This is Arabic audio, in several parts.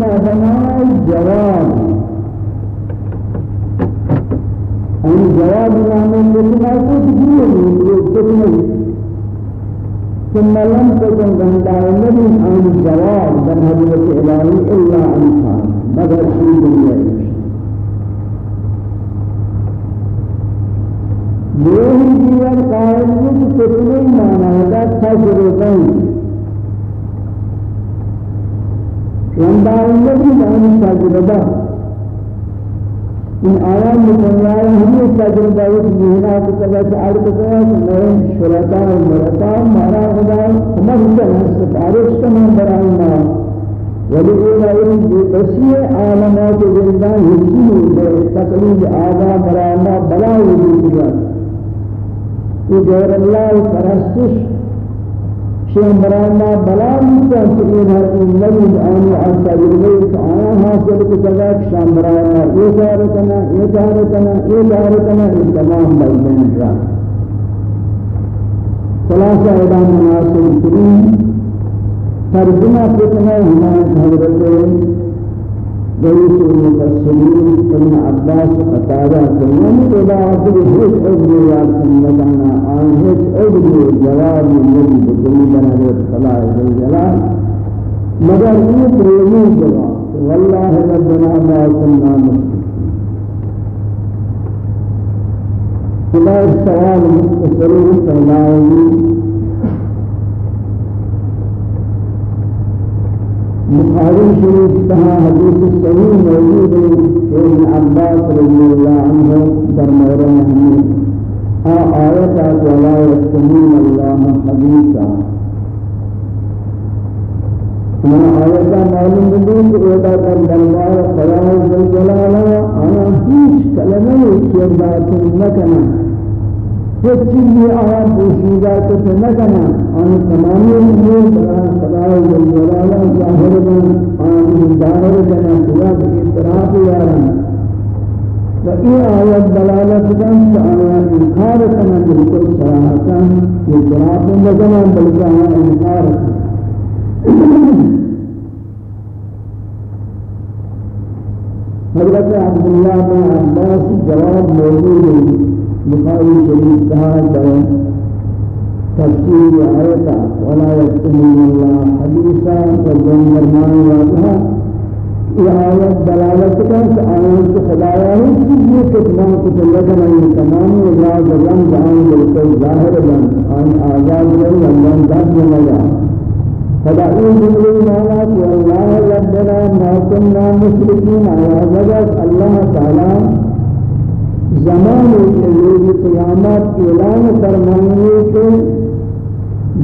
كما بناء الجواب أن جواب نعمل لكما تجيب يكتبني ثم لم تكن بنداء النبي عن الجواب بل هدوة إلهي إلا عن خان مگر شيء دنيا یہ جیون قائل کی کتنی مانا ہے تجربہ لمبا النبي عن تجربة من آيات مطلعة هم تجربة وجهنا بسبب عرض كذا من شرطاء المرطاء مارا خدا هم هم سفارش كمان برانا ولئن إن بسيء عالمات زندان يجيه تقليد آبا برانا بلا وجود غير الله پرستش شيء برانا بلا مستقيم هر النبي عن عن تجربه آیا حاصل كذا شام برانا. يدار كنا يدار كنا يدار كنا تمام بين را. خلاصہ ادا مناسب ترین. ترجمہ فتنہ ہمارے حضرت رئيس المفسرين ابن عباس قتادة إذا أخذ هيك أجر يارسل لدانا آن هيك أجر جواب الذي بكل بنا صلاة الجلال مگر یہ پریمی جواب والله ربنا ما كنا مسلمين خدا السوال مختصر فرمائے بخاري شريف تها حديث الصحيح موجود ابن عباس رضي الله عنه درمورا محمد آيات ولا يكتمون الله حديثا أنا آيات معلوم بدون كان دربار خيال الجلال أنا هيش كلمة كيرات مكنا هیچ چیزی آیا پوشیدہ تو نہ کرنا ان تمام امور برای خدای جلالہ ظاہر بن ان ظاہر بنا خدا کی اطراف یارن. و این آیت دلالت کن کہ آیا انکار کرنا بالکل صراحتا اطراف نہ کرنا بلکہ انکار حضرت عبداللہ بن عباس جواب موجود ہے۔ بخاري شريف كهذا تفسير آية ولا يكتمون الله حديثا والجن فرمان واضحا یہ آیت دلالت کرتا ہے آیت خدایا ہے کہ یہ کتنا کتلگنا یہ تمام راز رنگ جہاں بالکل ظاہر بن آن آزاد رہی اللہ داد لگا فدعوا جملے مانا کہ اللہ ربنا ما كنا مشركين على وجه الله تعالى زمان کے روز قیامت اعلان فرمائے کہ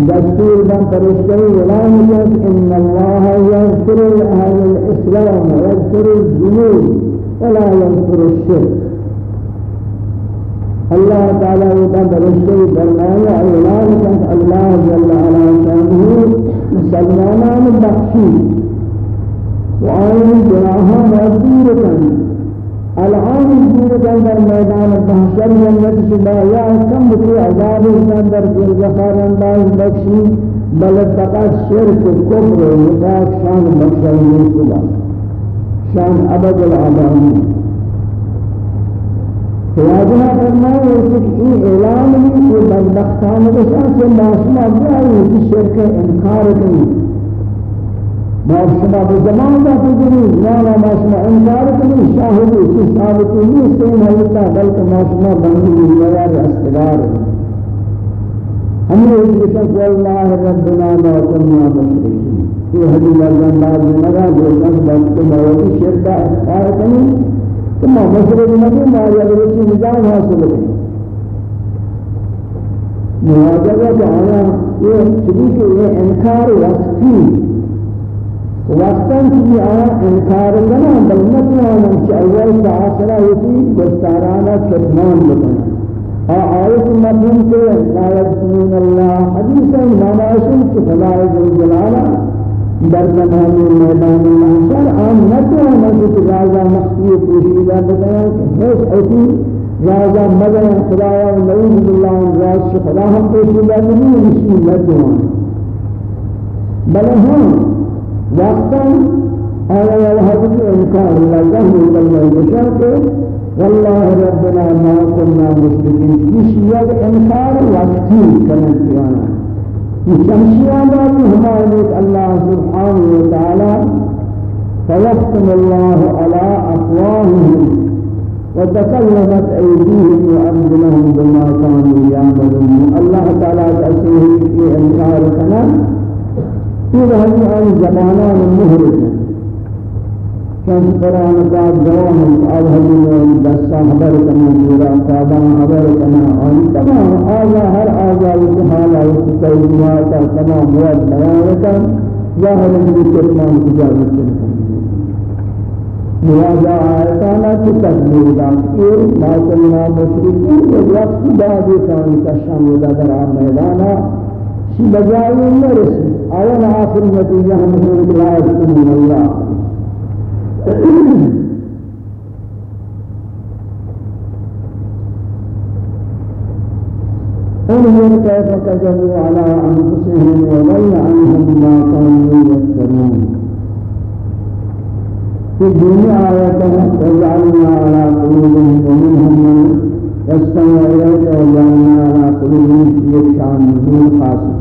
دستور بن فرشتے اعلان کیا ان اللہ یغفر أهل الاسلام ويغفر الذنوب ولا يغفر الشرك الله تعالى يقول فرشتے فرمایا اعلان کیا اللہ جل وعلا شانہ مسلمانان بخشی وآئین جناحا مغفور الآن الدين در میدان محشر جنت شبا یا کم بکی عذاب در در زخار انداز بخشی بل فقط شرک و کفر و نفاق شان بخشی شبا شان ابد العالمین خواجہ فرمائے کہ یہ اعلان ہے کہ بدبختان بشان سے معصوم ابراہیم کی شرک انکار کریں ما شما بزمان دا تجري لا ما شما انكار كني شاهد في ثابت لي سين هيتا بل ما شما بندي الميار استدار ہم نے اس بشک والله ربنا ما كنا مشركين في هذه الجنات جنرا جو شخص وقت موت شرك اختار کنی ثم مشرك نبی ما يغرق نظام حاصل ہے مواجهة آیا یہ چیزی کہ یہ انکار وقتی وقتا کی آیا انکار کرنا بل نتوانا کہ اول تعاصرہ ہوتی دستارانا کتمان بکنا۔ آیت مفہوم کے لا یذکرون اللہ حدیثا نماشن کہ خدا جلالا در زمان میدان محشر آن نتوانا کہ راجہ مخفی پوشیدہ بکنا حیث ایتی راجہ مدن خدایا و نعوذ باللہ راز خدا ہم پوشیدہ بل ہم وقتا آية الحديث إنكار الله الله بشرط والله ربنا ما كنا مشركين يشيء إنكار وقتي كما كيانا يشمشيانا بهمانك الله سبحانه وتعالى فيختم الله على أفواههم وتكلمت أيديهم وأرجلهم بما كانوا يعملون. الله تعالى تأسيه في إنكار كنا في هذه الزمانان المهرجة كان قرآن کا جوان آدھر میں دستا خبر کرنا جورا قادم خبر کرنا اور تمام آجا ہر آجا ہے اس تیمیات تمام ظاہر ہے کہ کتمان کی جاوت مواجہ آیتانا کی تکمیل دانکیر ما کننا مشرکین وقت بعد کان کا شامل در میدانا شی بجائے نرسی آیان آخر نتیجہ ہم نے لائق من اللہ انظر كيف كذبوا على أنفسهم وضل عنهم ما كانوا يفترون في الدنيا آية وجعلنا على قلوبهم ومنهم من يستمع إليك وجعلنا على قلوبهم في الشام من خاصة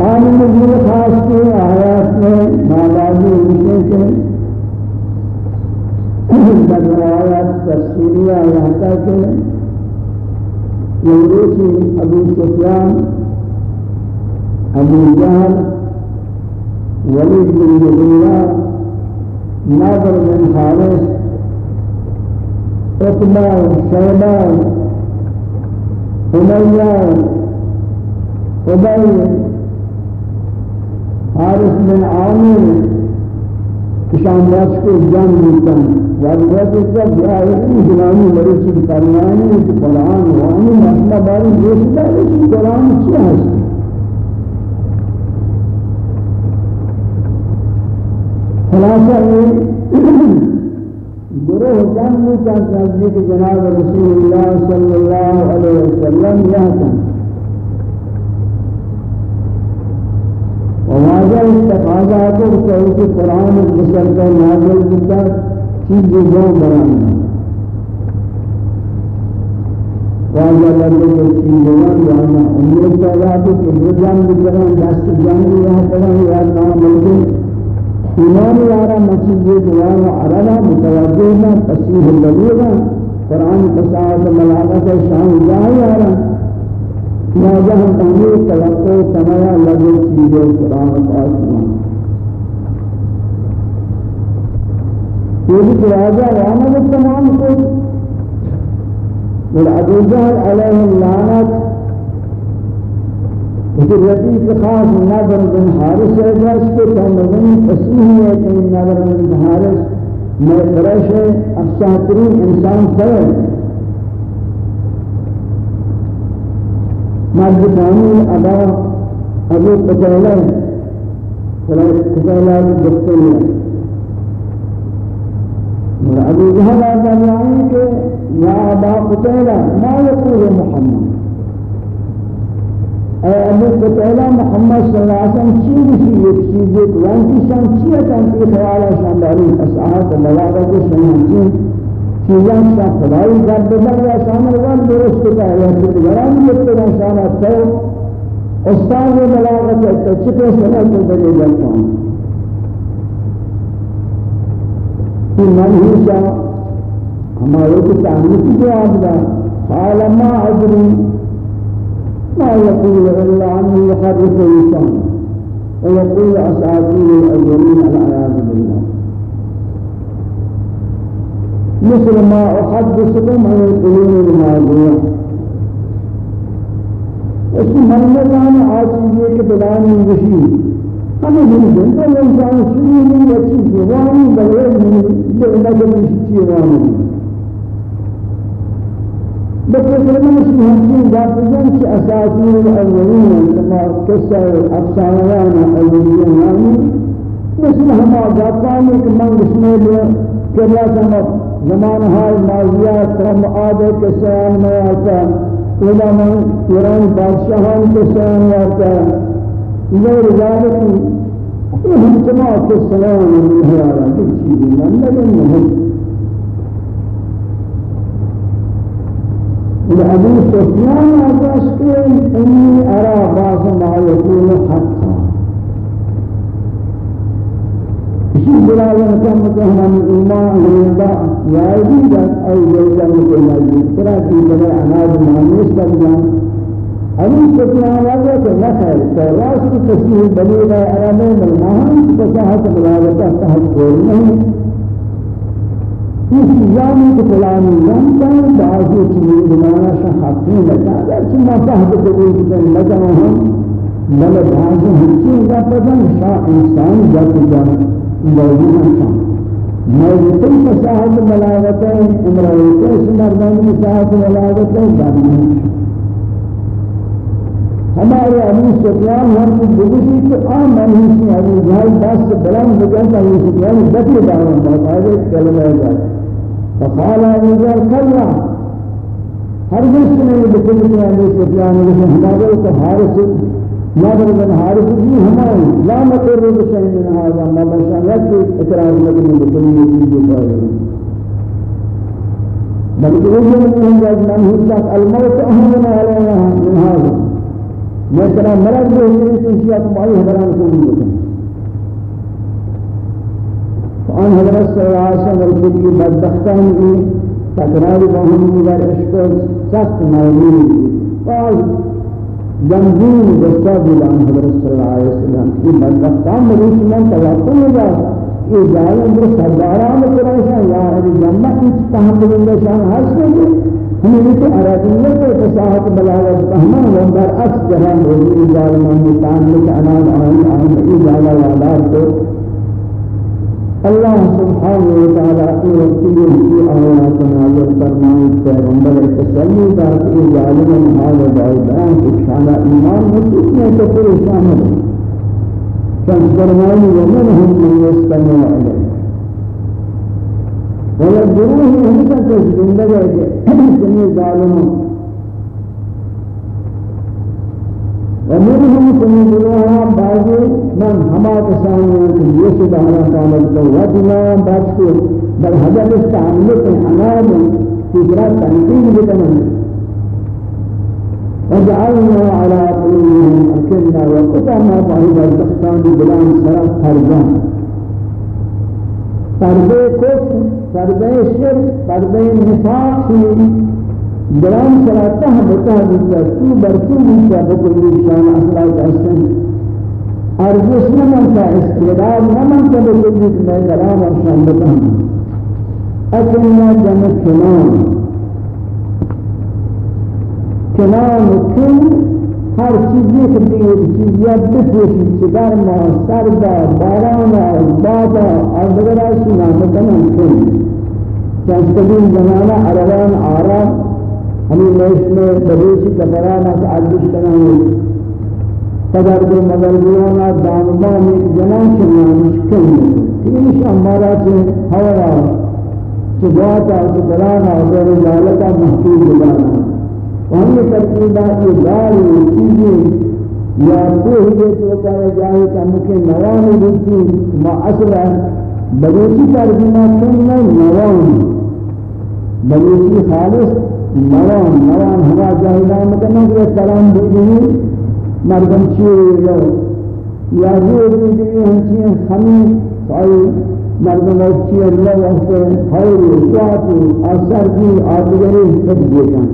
شان نزول خاص کے آیات میں مابادی وشے کے بدروایات تفسیری آیات کے یوروسی ابو سفیان ابو جہل ولید بن مغیرہ نادر بن حارث عتبہ شیبہ امیہ ابی حارث بن عامر کشان راس کو جان ملتن واجبات کا جائے جنانی مرچی فرمانی کہ قرآن وانی مسئلہ باری دوستا ہے کہ قرآن کیا ہے خلاصہ گروہ جان ملتن نزدیک جناب رسول اللہ صلی اللہ علیہ وسلم یہاں وواجه استقاضا کو کہ قرآن بسر کا نازل بتا چیز جو برانا واجه لگے کہ چیز جوان جانا امید پیدا تو کہ جان بجران دست جان یہاں کرا یا نام ملکے ایمان یارا مسجد جوان عربا متوجہ نہ تصیح لگے قرآن فساد ملاقات شان جاہ یارا ہم پہلے توقع سمایا لگے چیزیں پاک میں یہ بھی راجہ رحمت تمام کو والابو جهل عليه اللعنة وفي رفيق خاص نظر بن حارس اجاز کو تمام تصحیح ہے کہ نظر بن حارس میں قریش افساترین إنسان تھے مرد ثاني أبا أبو قتيلة ولا قتيلة الدكتورية أبو جهل هذا يعني يا أبا قتيلة ما يقول محمد؟ أي أبو قتيلة محمد صلى الله عليه وسلم شيء شيء يكشيك وانت شان شيء كان في خيال شان داري أسعاد الله رب شان چیزان شان خدای در بدر یا شان روان درست ہے یا دیگران شان تو. استاد بلاغت ہے چکے سنا تو بڑے جاتا ہوں کہ من ہی شاہ ہمارے کو چاہنے کی دا قال ما أدري ما يقول إلا عنه يحرف لسانه ويقول أساطير الأولين العياذ بالله. مثل ما أحدثكم عن القلوب الماضية اس ملکان آجیزے کے بلانی وشی ہمیں نہیں جنتا ہے انسان سنی نہیں اچھی زبانی بغیر نہیں لئے نجل شیوانی بكلمة اسمها في ذاتين في أساطير الأولين كما كسر أفسانيان الأولين يعني. مثل هما ذاتان كما اسمه كلا سمت زمان هاي ماضيات رم آده كسان ما يعطى ولا من قرآن بادشاهان كسان وارتا غير ذلك يهم جماعة السلام من هذا كل شيء من لم يهم لأبي سفيان أجاسكين إني أرى بعض ما يكون حقا اسی بلائے حکم کہ ہم ایمان زندہ یادی جان اور جلدہ کو مجید ترا کی بلے اناج مانیس کر جان ابھی سفیان آگا کہ نہ خیر تو راست تصیح بلیغ ارامے ملمہان فساحت ملاوتہ تحت کول نہیں اس یامی کے فلانی یانتان بعضی چیزیں بنانا شاہدین لگا اگر چما فہد قبول کتن لگا ہم بل بعضی ہنچیں گا پدن شاہ انسان جاتی جانا موجود ہیں موجود مساحت ملاوتیں امرأتیں سمردان مساحت ملاوتیں جانیں ہمارے ابو سفیان ہم کو بگوشی کہ آم نہیں سی ابو جہل دست بلند بجانتا ابو سفیان بطی دارن بہت آگے کلمہ ہے فقال ابو جہل کلا ہر جس نے بکل کہ ابو سفیان ہمارے کو حارس نظر من حارس جی ہمارے لا مقر بشيء من هذا ما بشان يكفي اقرار لكم بكل چیز ہے بلکہ وہ جو من جاز من حساب الموت اهم علينا من هذا مثلا مرض ہے شیعہ تمہاری حضران کو بھی ہوتا فان حضرت صلی اللہ علیہ وسلم کی بدبختان کی تکرار باہم در عشق سخت موجود قال جنبین جسد بلان حضرت صلی اللہ علیہ وسلم. یہ بدبختان مریض من توقع جائے یہ جائے اندر سرداران قریشان، یا علی جنہ کچھ تحمل اندشان حاصل ہے ہمیں تو عربیت کے فصاحت بلاغت فہمان و برعکس جہاں موجود ظالمان متعلق انام آئین آئین ای جالا والار کو وتعالی کی وقتی کی آیات نازل فرمائے پیغمبر تسلی دار کی ظالم حال کہ شان ایمان تو پریشان ہے کم فرمائے ومنهم من يستمع إليه. ولا جروح ہمیشہ کے زندگی کے ومنهم سنجلوها بعض من هما كسانوا يسد على قامت قوتنا باشكو بل هذا استعملت الحنام في جرات تنقيم بتمام وجعلنا على قلوبهم أكلنا وقطعنا بعيد الدخان بلان سرف فرجان پردے کفر پردے شرک پردے نفاق. درام سراتا ہم بتا دیتا تو برتو دیتا بکلی شان اخلاق احسن ارزش نمانتا استعداد نمانتا بکلی میں درام اور شان بتا اکلنا جمع کنان. کنان کن ہر چیزی کہ دیئے چیزیت بپوشی چگر ما؟ سردا بارانا بادا اور بغیر سنا مکنن کن چند قدیم زمانہ عربان عرب ہمیں لیش میں بدوشی کبرانا سے عدش کنانے قدر دو مدرگوانا دانبانی جنان شنانش کنی تینش امارا چه حوالا چجاتا چکرانا دور لالتا محکوم بلانا وہمی ترکیبات یہ داری چیزیں یا کوئی دے تو کہا جائے کہ مکہ نوانی دیتی ما أصلا بلوچی ترجمہ کننا نوانی بلوچی خالص۔ نوان نوان ہوا جاہلان مکنہ کہ کلام دیدنی مردم چیئے لو یا جو دیدنی ہنچی ہمیں فائی مردم چیئے لو وقت خیر سوات اثر کی آدگری سب دیکھا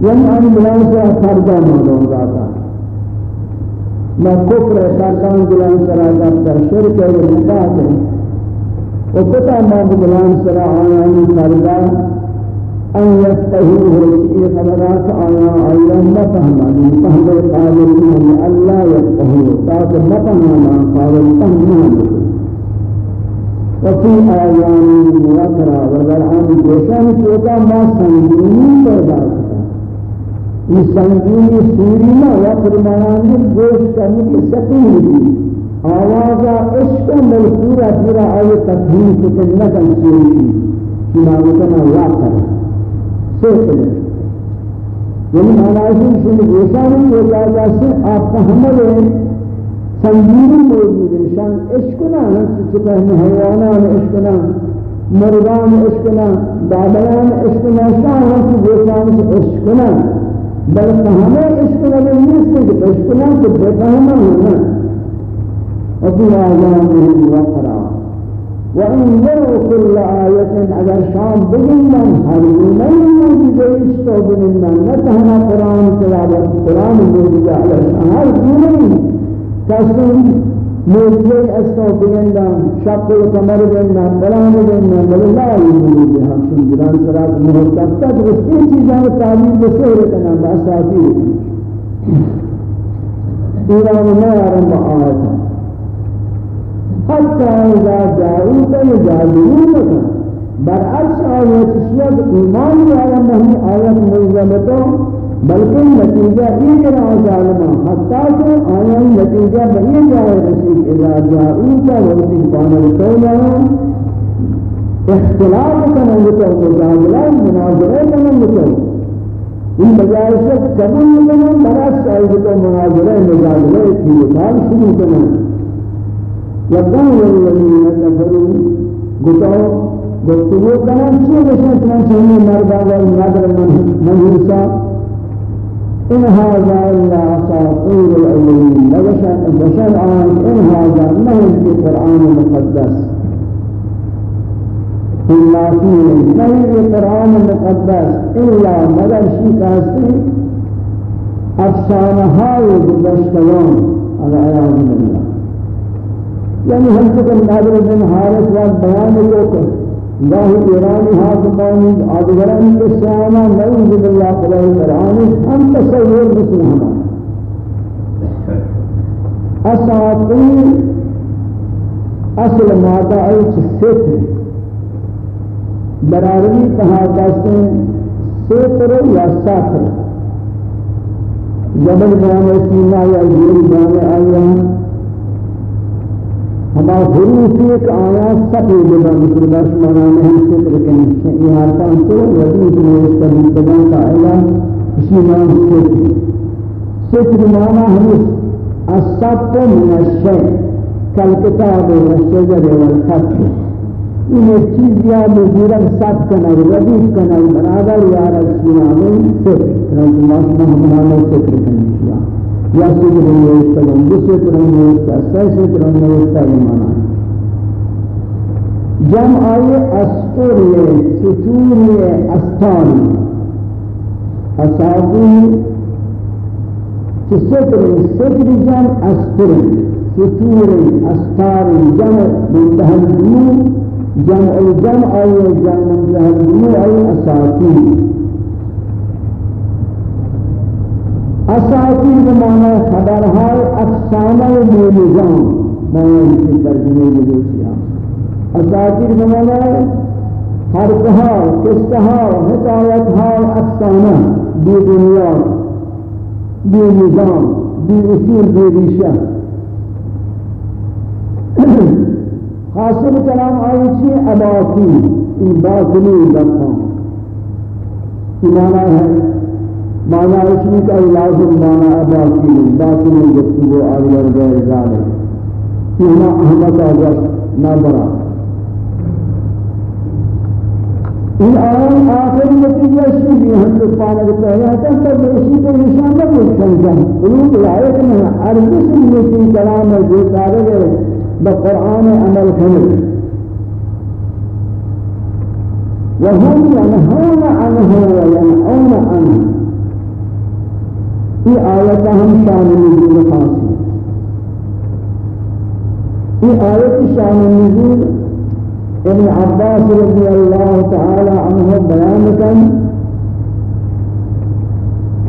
یعنی آن بلان سے فردا مردم داتا میں کفر سرکان بلان سرا داتا شرک ہے مقاط ہے وقتا ما بلان سرا آیا من فردا أن يفقهوه في خبرات آيا آيا ما فهماني فهم القادرين ألا يفقهوه تاك ما فهمنا فهمنا وفي آيان مذكرة وذرعان جوشان كيتا ما سنجيني پیدا یہ سنگینی سوری نہ وقت مانند گوشت کرنے کی آوازا عشق مل پورا آئے سوچ یعنی معنی سے گوشانی کو جا سے آپ حمل ہے سنجیری موجود ہے شان عشقنا چکہ حیوانان عشقنا مردان عشقنا دادیان عشقنا شان ہم گوشان سے عشقنا بلکہ ہمیں عشقنا میں نہیں سے عشقنا تو بفہمہ ہونا وفي آذانهم وقرا وإن يروا كل آية على شام بجنن هرمنا موجودة بجنن نتهنا قرآن تلاوة قرآن موجودة على شهر دونين كسم موجودة أستو بجنن شق القمر بجنن بلان بل لا يمنون بها سنجران سرات مهتفتا تغسطي چیزان تعلیم بسور کنا بأساطير إيران ما يرم آياتا حتى إذا جاءوك يجادلونك. برعكس آيات الشيء إيمان على أنه آيات ملزمته بلکہ نتیجہ یہ جنا ظالما حتی کہ آیا نتیجہ بنی جائے رسول اذا جاءوك وفي قام القول اختلاف کرنے لگو مجادلہ مناظرہ کرنے لگو ان بجائے سے قبول کرنے برعکس آئے تو مناظرہ مجادلہ کی مثال شروع کرنے وقال الذين كفروا قطعوا گفتگو کنن چی بشن کنن چنین مرد آور نادر منحوسا إن هذا إلا أساطير الأولين بشر آن إن هذا ما في القرآن المقدس؟ إلا فيه. ما في القرآن المقدس؟ إلا مگر شيء كاسي أفسانة هاي بشتوان على آيات الله يعني هم تكن نادر بن حارس وان بيان يوك الله إيراني حاكماني آدگران کے سیانا نعوذ باللہ قلعہ قرآن ہم تصور بسم ہمان اساطیر اصل مادہ ایچ ستر برارمی کہا کہتے ستر یا ساتر جبل جانے سینہ یا جیل جانے آئیان ہما حروف ایک آیات سبی جدا مثل باش مانا نہیں ستر کنی یہ حرکان تو ودیت اس پر مستدان کا اعلا اسی نام ستر ستر مانا ہم السبت من الشيء كالكتاب والشجر والخط یہ چیز یا مزورا سب کنا ودیت کنا برابر یا رسول نام ستر رسول اللہ محمد ستر کنی یا سجر نوشتا دو ستر نوشتا سی ستر نوشتا بمانا جمع آئی اسطور ستور استان اصابی ستر ستر جمع اسطور ستور استار منتهى الدنو جمع الجمع آئی جمع منتهى الدنو آئی اساطیر اساطیر بمعنى خبرهای افسانه و موجزان معنی که ترجمه بلوسیان اساطیر بمعنى حرفها قصتها حکایتها افسانه بی دنیا بی نظام بی اصول بی ریشه حاصل کلام آئی چی؟ اباطی این باطنی لفظان ایمانہ ہے معنى اسمي کا لازم معنى باطل باطل يكتب على غير ذلك هنا احمد اجاز نابرا ان آن آخر نتیجہ اسی بھی ہم لوگ پانا کے پہلے آتا تب اسی کو نشان نہ مل سمجھا قلوب الآیت میں عرض سنتی کلام ہے جو گئے بقرآن عمل کرنے وهم ينهون عنه وينعون عنه. یہ آیت ہم شان نزول خاصی یہ آیت شان نزول ابن عباس رضی اللہ تعالی عنہ بیان کن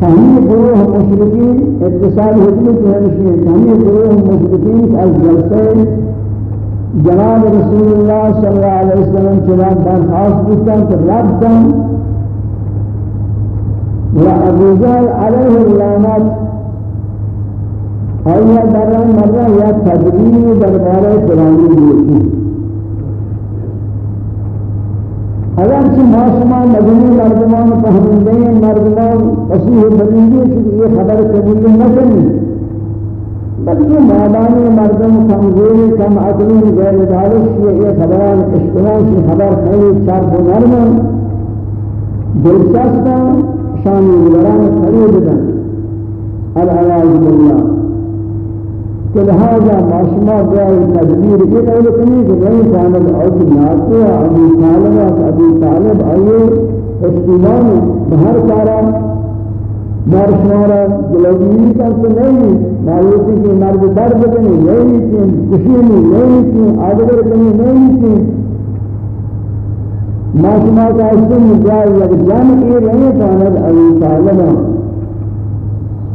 کہیں گروہ مشرقین اتصال حکمت ہمشی کہیں گروہ مشرقین از جلسے جناب رسول اللہ صلی اللہ علیہ وسلم چلا درخواست دیتا کہ رب وأبو جهل عليه اللعنات آیا در مرة یا تدبیر دربارة فلانی دیتی اگر ما شما مدنی مردمان فهمنده مردمان فصیح بلندی چون یہ خبر قبول نکنی. بلکہ مادانی مردم کمزوری کم عقلی غیر دارش یہ خبران اشتران کی خبر خیلی چرب و نرم. دلچسپا شانی وران خرید دن العیاذ بالله. کہ لہذا معاشمہ بیائی تدبیر یہ قول کنی کہ نہیں جانب اوت ناسو أبو طالب أبو طالب آئیے اشتیمان بہر کارا مارشمارا جلوگیری کا تو نہیں مایوسی کی مرد درد کنی نہیں تھی خوشی نہیں تھی آدگر کنی نہیں تھی معاشمہ کا اسم جائے یک جانب یہ نہیں جانب ابو طالب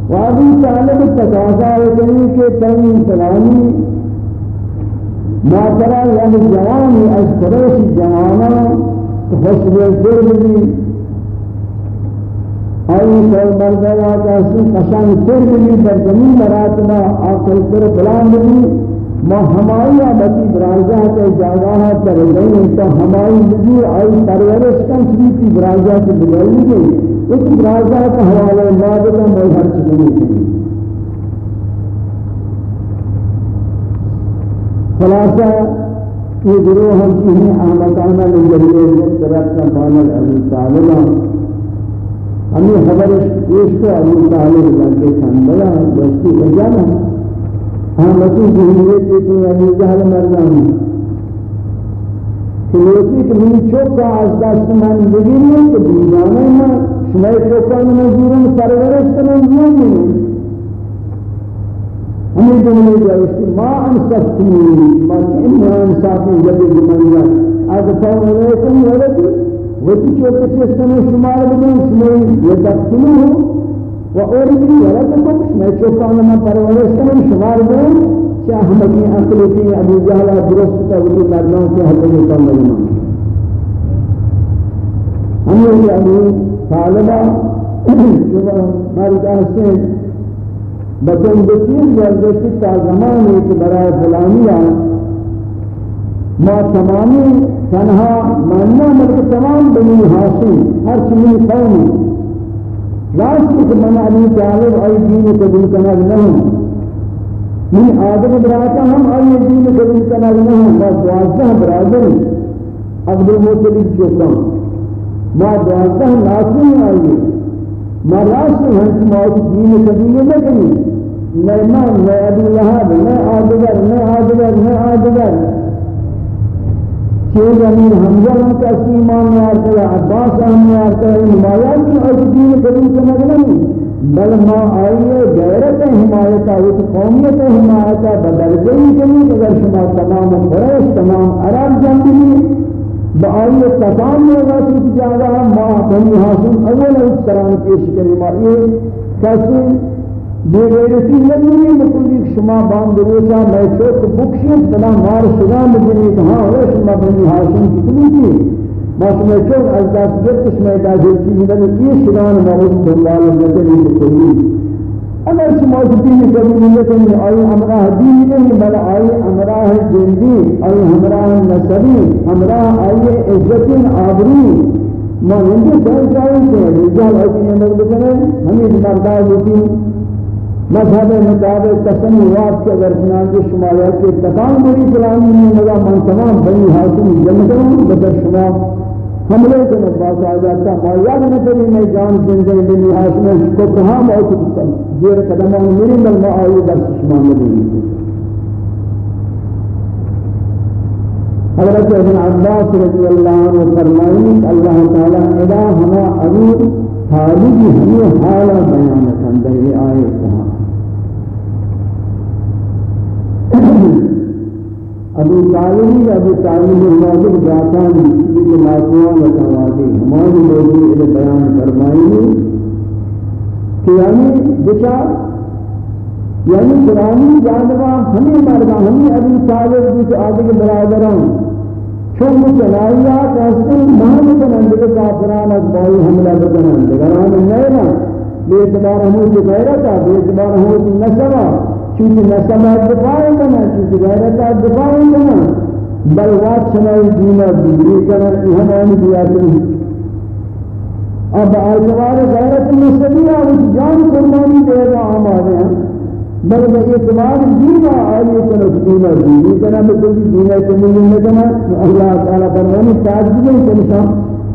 وابی طالب. تقاضا ہوئی کہ تن فلانی ما ترى يعني جواني فروش جوانا بالدر بھی أي سر مردوا کسی قشان تر بھی در زمین مراتبہ آخر تر فلان بھی ما ہماری آبادی برازہ کے جاگاہ ہے کر رہے تو ہماری مجھے آئی پرورش کم سی کی برازہ کی بدلی گئی۔ اس برازہ کا حوالہ ماد کا میں ہر چیز خلاصہ، یہ گروہ ہم کی ہیں آمدانہ کے ذریعے ایک کا بانر علی طالبہ ہمیں حبرش پیش کو علی طالب لگے کھانے دوستی وجہ اجانا احمدی ذہنیت دیتے ہیں ابو جہل مردان کہ یہ کہ من چوکا از دست من بگیری تو دیوانے میں شما کوکان مزدوران پرورش کنن نمی ہمیں دنیا جائے ما انصفتنی ما چین انصافی جب جمعیہ از فاؤں علیکم ولدی وتی چوک چستن شمار بدن شما یدفتنی ہو و اوردی ولدکم شما چوکان ما پرورش کنن شمار بدن چاہ ہمیں عقل کی ابو جہل درست تبدیل مردوں کے حل میں کام ہمیں یہ طالبا شما مرد هستن بچن بسیر گردشتی تا زمانی که برای فلانی ما تمامی تنها ماننا ملک تمام بنی حاصل ہر چیزی قومی لاسٹ من علی طالب ای دین قبول کرنا نہیں من آدم براتا ہم اور یہ دین قبول کرنا نہیں بس دوازدہ برادر عبد المطلب چوکاں ما دوازدہ لازم آئیے ما لازم ہم کی موت دین قبول نہ کریں میں ماں، میں ابو لہب میں آدگر میں آدگر میں آدگر چیز امین حمزہ ہم کا ایمان میں آتا ہے عباس ہم میں آتا ہے حمایات کی اور دین قبول کرنا نہیں بل ما آئیے غیرت حمایت ہے اس قومیت حمایت ہے بدرجہ ہی کنی اگر شما تمام قریش، تمام عرب جنبی بآئی تمام لوگا چیز جاگا، ما بنی حاصل اول اس طرح پیش کریں ما یہ کسی بے غیرتی نبوی مکلی شما باند روچا میں چوک بکشید بنا مار شما مجنی کہاں ہوئے شما بنی حاصل کتنی کی ما شما چوک از دست گرد شما دازل چیزی نبی یہ شگان موت دنبال نظری بکلی اگر شما دین قبولیت میں آئی امراہ دین نہیں بل آئی امراہ جندی آئی امراہ نسبی امراہ آئی عزت آبری ما ہندی سر چاہیے کہ رجال آئی نمبر بکنے ہمیں مردار ہوتی مذہب مطابق قسم وعد کے اگر چنانچہ شمالیت کے تمام بڑی فلانی میں مگا من تمام بنی حاصل کروں بدر شما حملے کے نباس آ جاتا ہے یاد نہ کری میں جان زندگی میں نہاش میں کو کہاں موت کرتا زیر قدموں میری مل ما آئی در شما مدینی حضرت ابن عباس رضی اللہ عنہ فرمائیں اللہ تعالی ادا ہما ابو طالب ہمیں حالہ بیان کرتا ہے آیت کہاں؟ ابو طالب ابو طالب موجود جاتان کی ماتوا متوادی ہماری موضوع یہ بیان فرمائیں کہ یعنی بچار یعنی قرآنی جانبا ہمیں مردہ ہمیں ابو طالب کی آدھے کے برادران چون چلائیات ایسے مان کنند کے کافران از بائی حملہ بکنند گران نینا بے اعتبار ہمیں جو غیرتا بے اعتبار ہمیں نسبہ چونکہ نسبہ دفاع کرنا چونکہ غیرت دفاع کرنا بل وات سمائی دینا دیگری کرن ایہمانی دیاتنی اب اعتبار غیرت نسبیہ وہ جان قربانی دے گا ہمارے ہیں۔ بل اعتبار دینا آئیے چلو دینا دیگری کرنا بکل دینا چلی نکنا اللہ تعالیٰ فرمانی تاجدی کنشا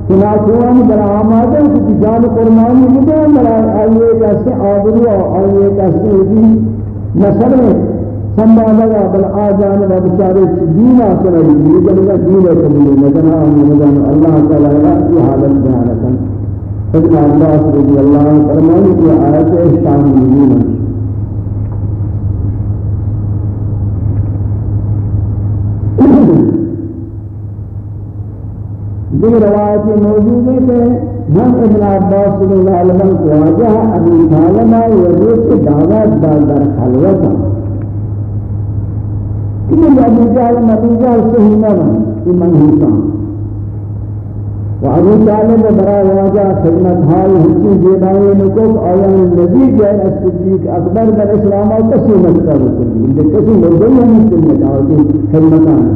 خلاصوان برا آماده کہ جان قربانی مدے برا آئیے کیسے آبرو کیسے بھی نسل سنبھالا بل آجان و بچارے دینا چلائی یہ جنگا دینا چلائی مدنا مدن اللہ تعالی کی حالت بیان کن ابن عباس رضی اللہ عنہ فرمانے کی آیت شان دینا دین روایت موجود ہے کہ ہم ابن عباس رضی اللہ عنہ کو واجہ ابی طالب و سے دعوت در خلوت كل أبو جهل أبو جهل سهيمنا إمام هشام وأبو طالب برا واجا خدمت هاي هچی جيبائي نکوک آيان النبي جائن الصديق أكبر در إسلام و کسی مکتا بکلی اندر کسی ہمیں سنت آوٹی خدمتان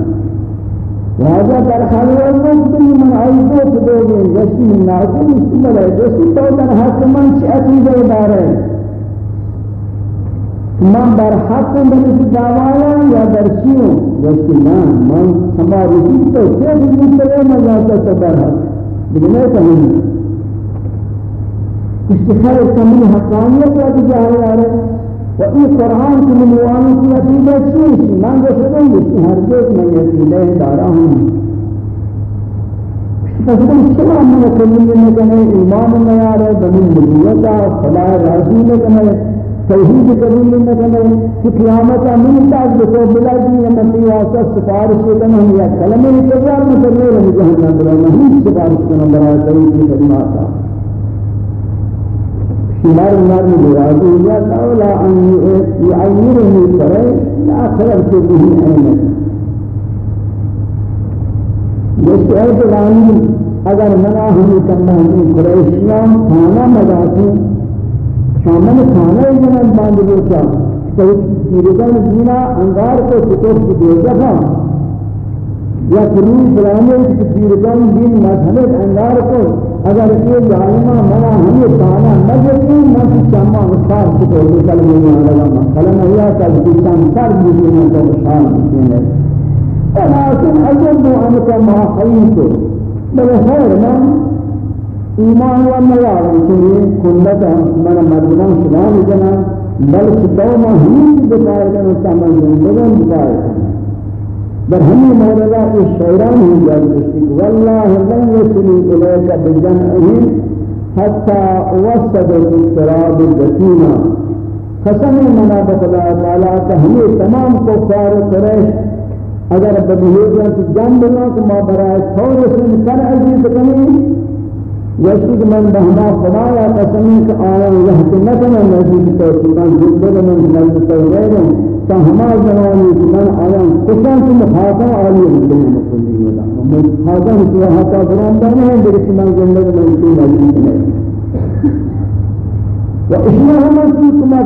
لہذا در خلوت مستمی من عیدو فدوگی یسی ناکو مستمل ہے جسی تو در حق من چی عقیدہ دار ہے۔ من بر حق من کی دعوایا یا در چیوں جسی نا من ہماری تو کیا بگنی سرے مزاتا تو در حق۔ بگنے کہیں اس کی خیر کمی حقانیت یا تجاہی آ رہے و این قرآن کی منوانی کی عقیدہ چیز من ہوں ہر جیت میں عقیدہ دارا ہوں فسن چلا من کلی میں کہنے ایمان رہے بنی نبوتا خدا راضی کہنے توحید قبول نہ کرے کہ قیامت من تاج کو بلا دی نمتی واسطہ سفارش کرنا ہے یا کلمہ اقرار میں کرنے رہے جہنم بلا نہیں سفارش کرنا. بڑا توحید کی خدمات شمار نار میں مراد یا قولا ان يعيرني قريش لا خلقت به عينك جس اعتباری اگر منا ہمیں کرنا ہے قریشیان کھانا مداتی شامل کھانا جنان باندھ گوشا تو پیرگان دینا انگار کو سکوش کی دوزخا یا کروی کی پیرگان دین مذہبت انگار کو اگر یہ ظالمہ منا ہمیں کھانا نجتی من کی شامہ مصار سکو لکل میں آلگا کلمہ اللہ کا جسان سر بجینا تو مشان بسینے ولكن أجب أنك ما حيث بل خير من ایمان و نیارم چنین کندتا من مردمان سلام جنا بل ستوما هیچ بتائے کن تمام زندگان بتائے مولانا کے شعران ہی جاد بشتی والله لن يصل إليك بجمعهم حتى وسد التراب الجسيمة قسم منا بخدا تعالی کہ ہمیں تمام کفار قریش. اگر بدہیجان کی جان بنا تو ما برائے تھوڑے سے کر عزیز کنی يشيك من بهما خدايا قسمك آيا يهد نكنا نزيد توسيقان جدد من نزد توغيرا فهما زماني من آيا قسم في مخاطا آلي ربنا مكلي ولا مخاطا في هاتا فرام دانا ہے برس من جند من في نزيد نہیں وإشنا هم فيكما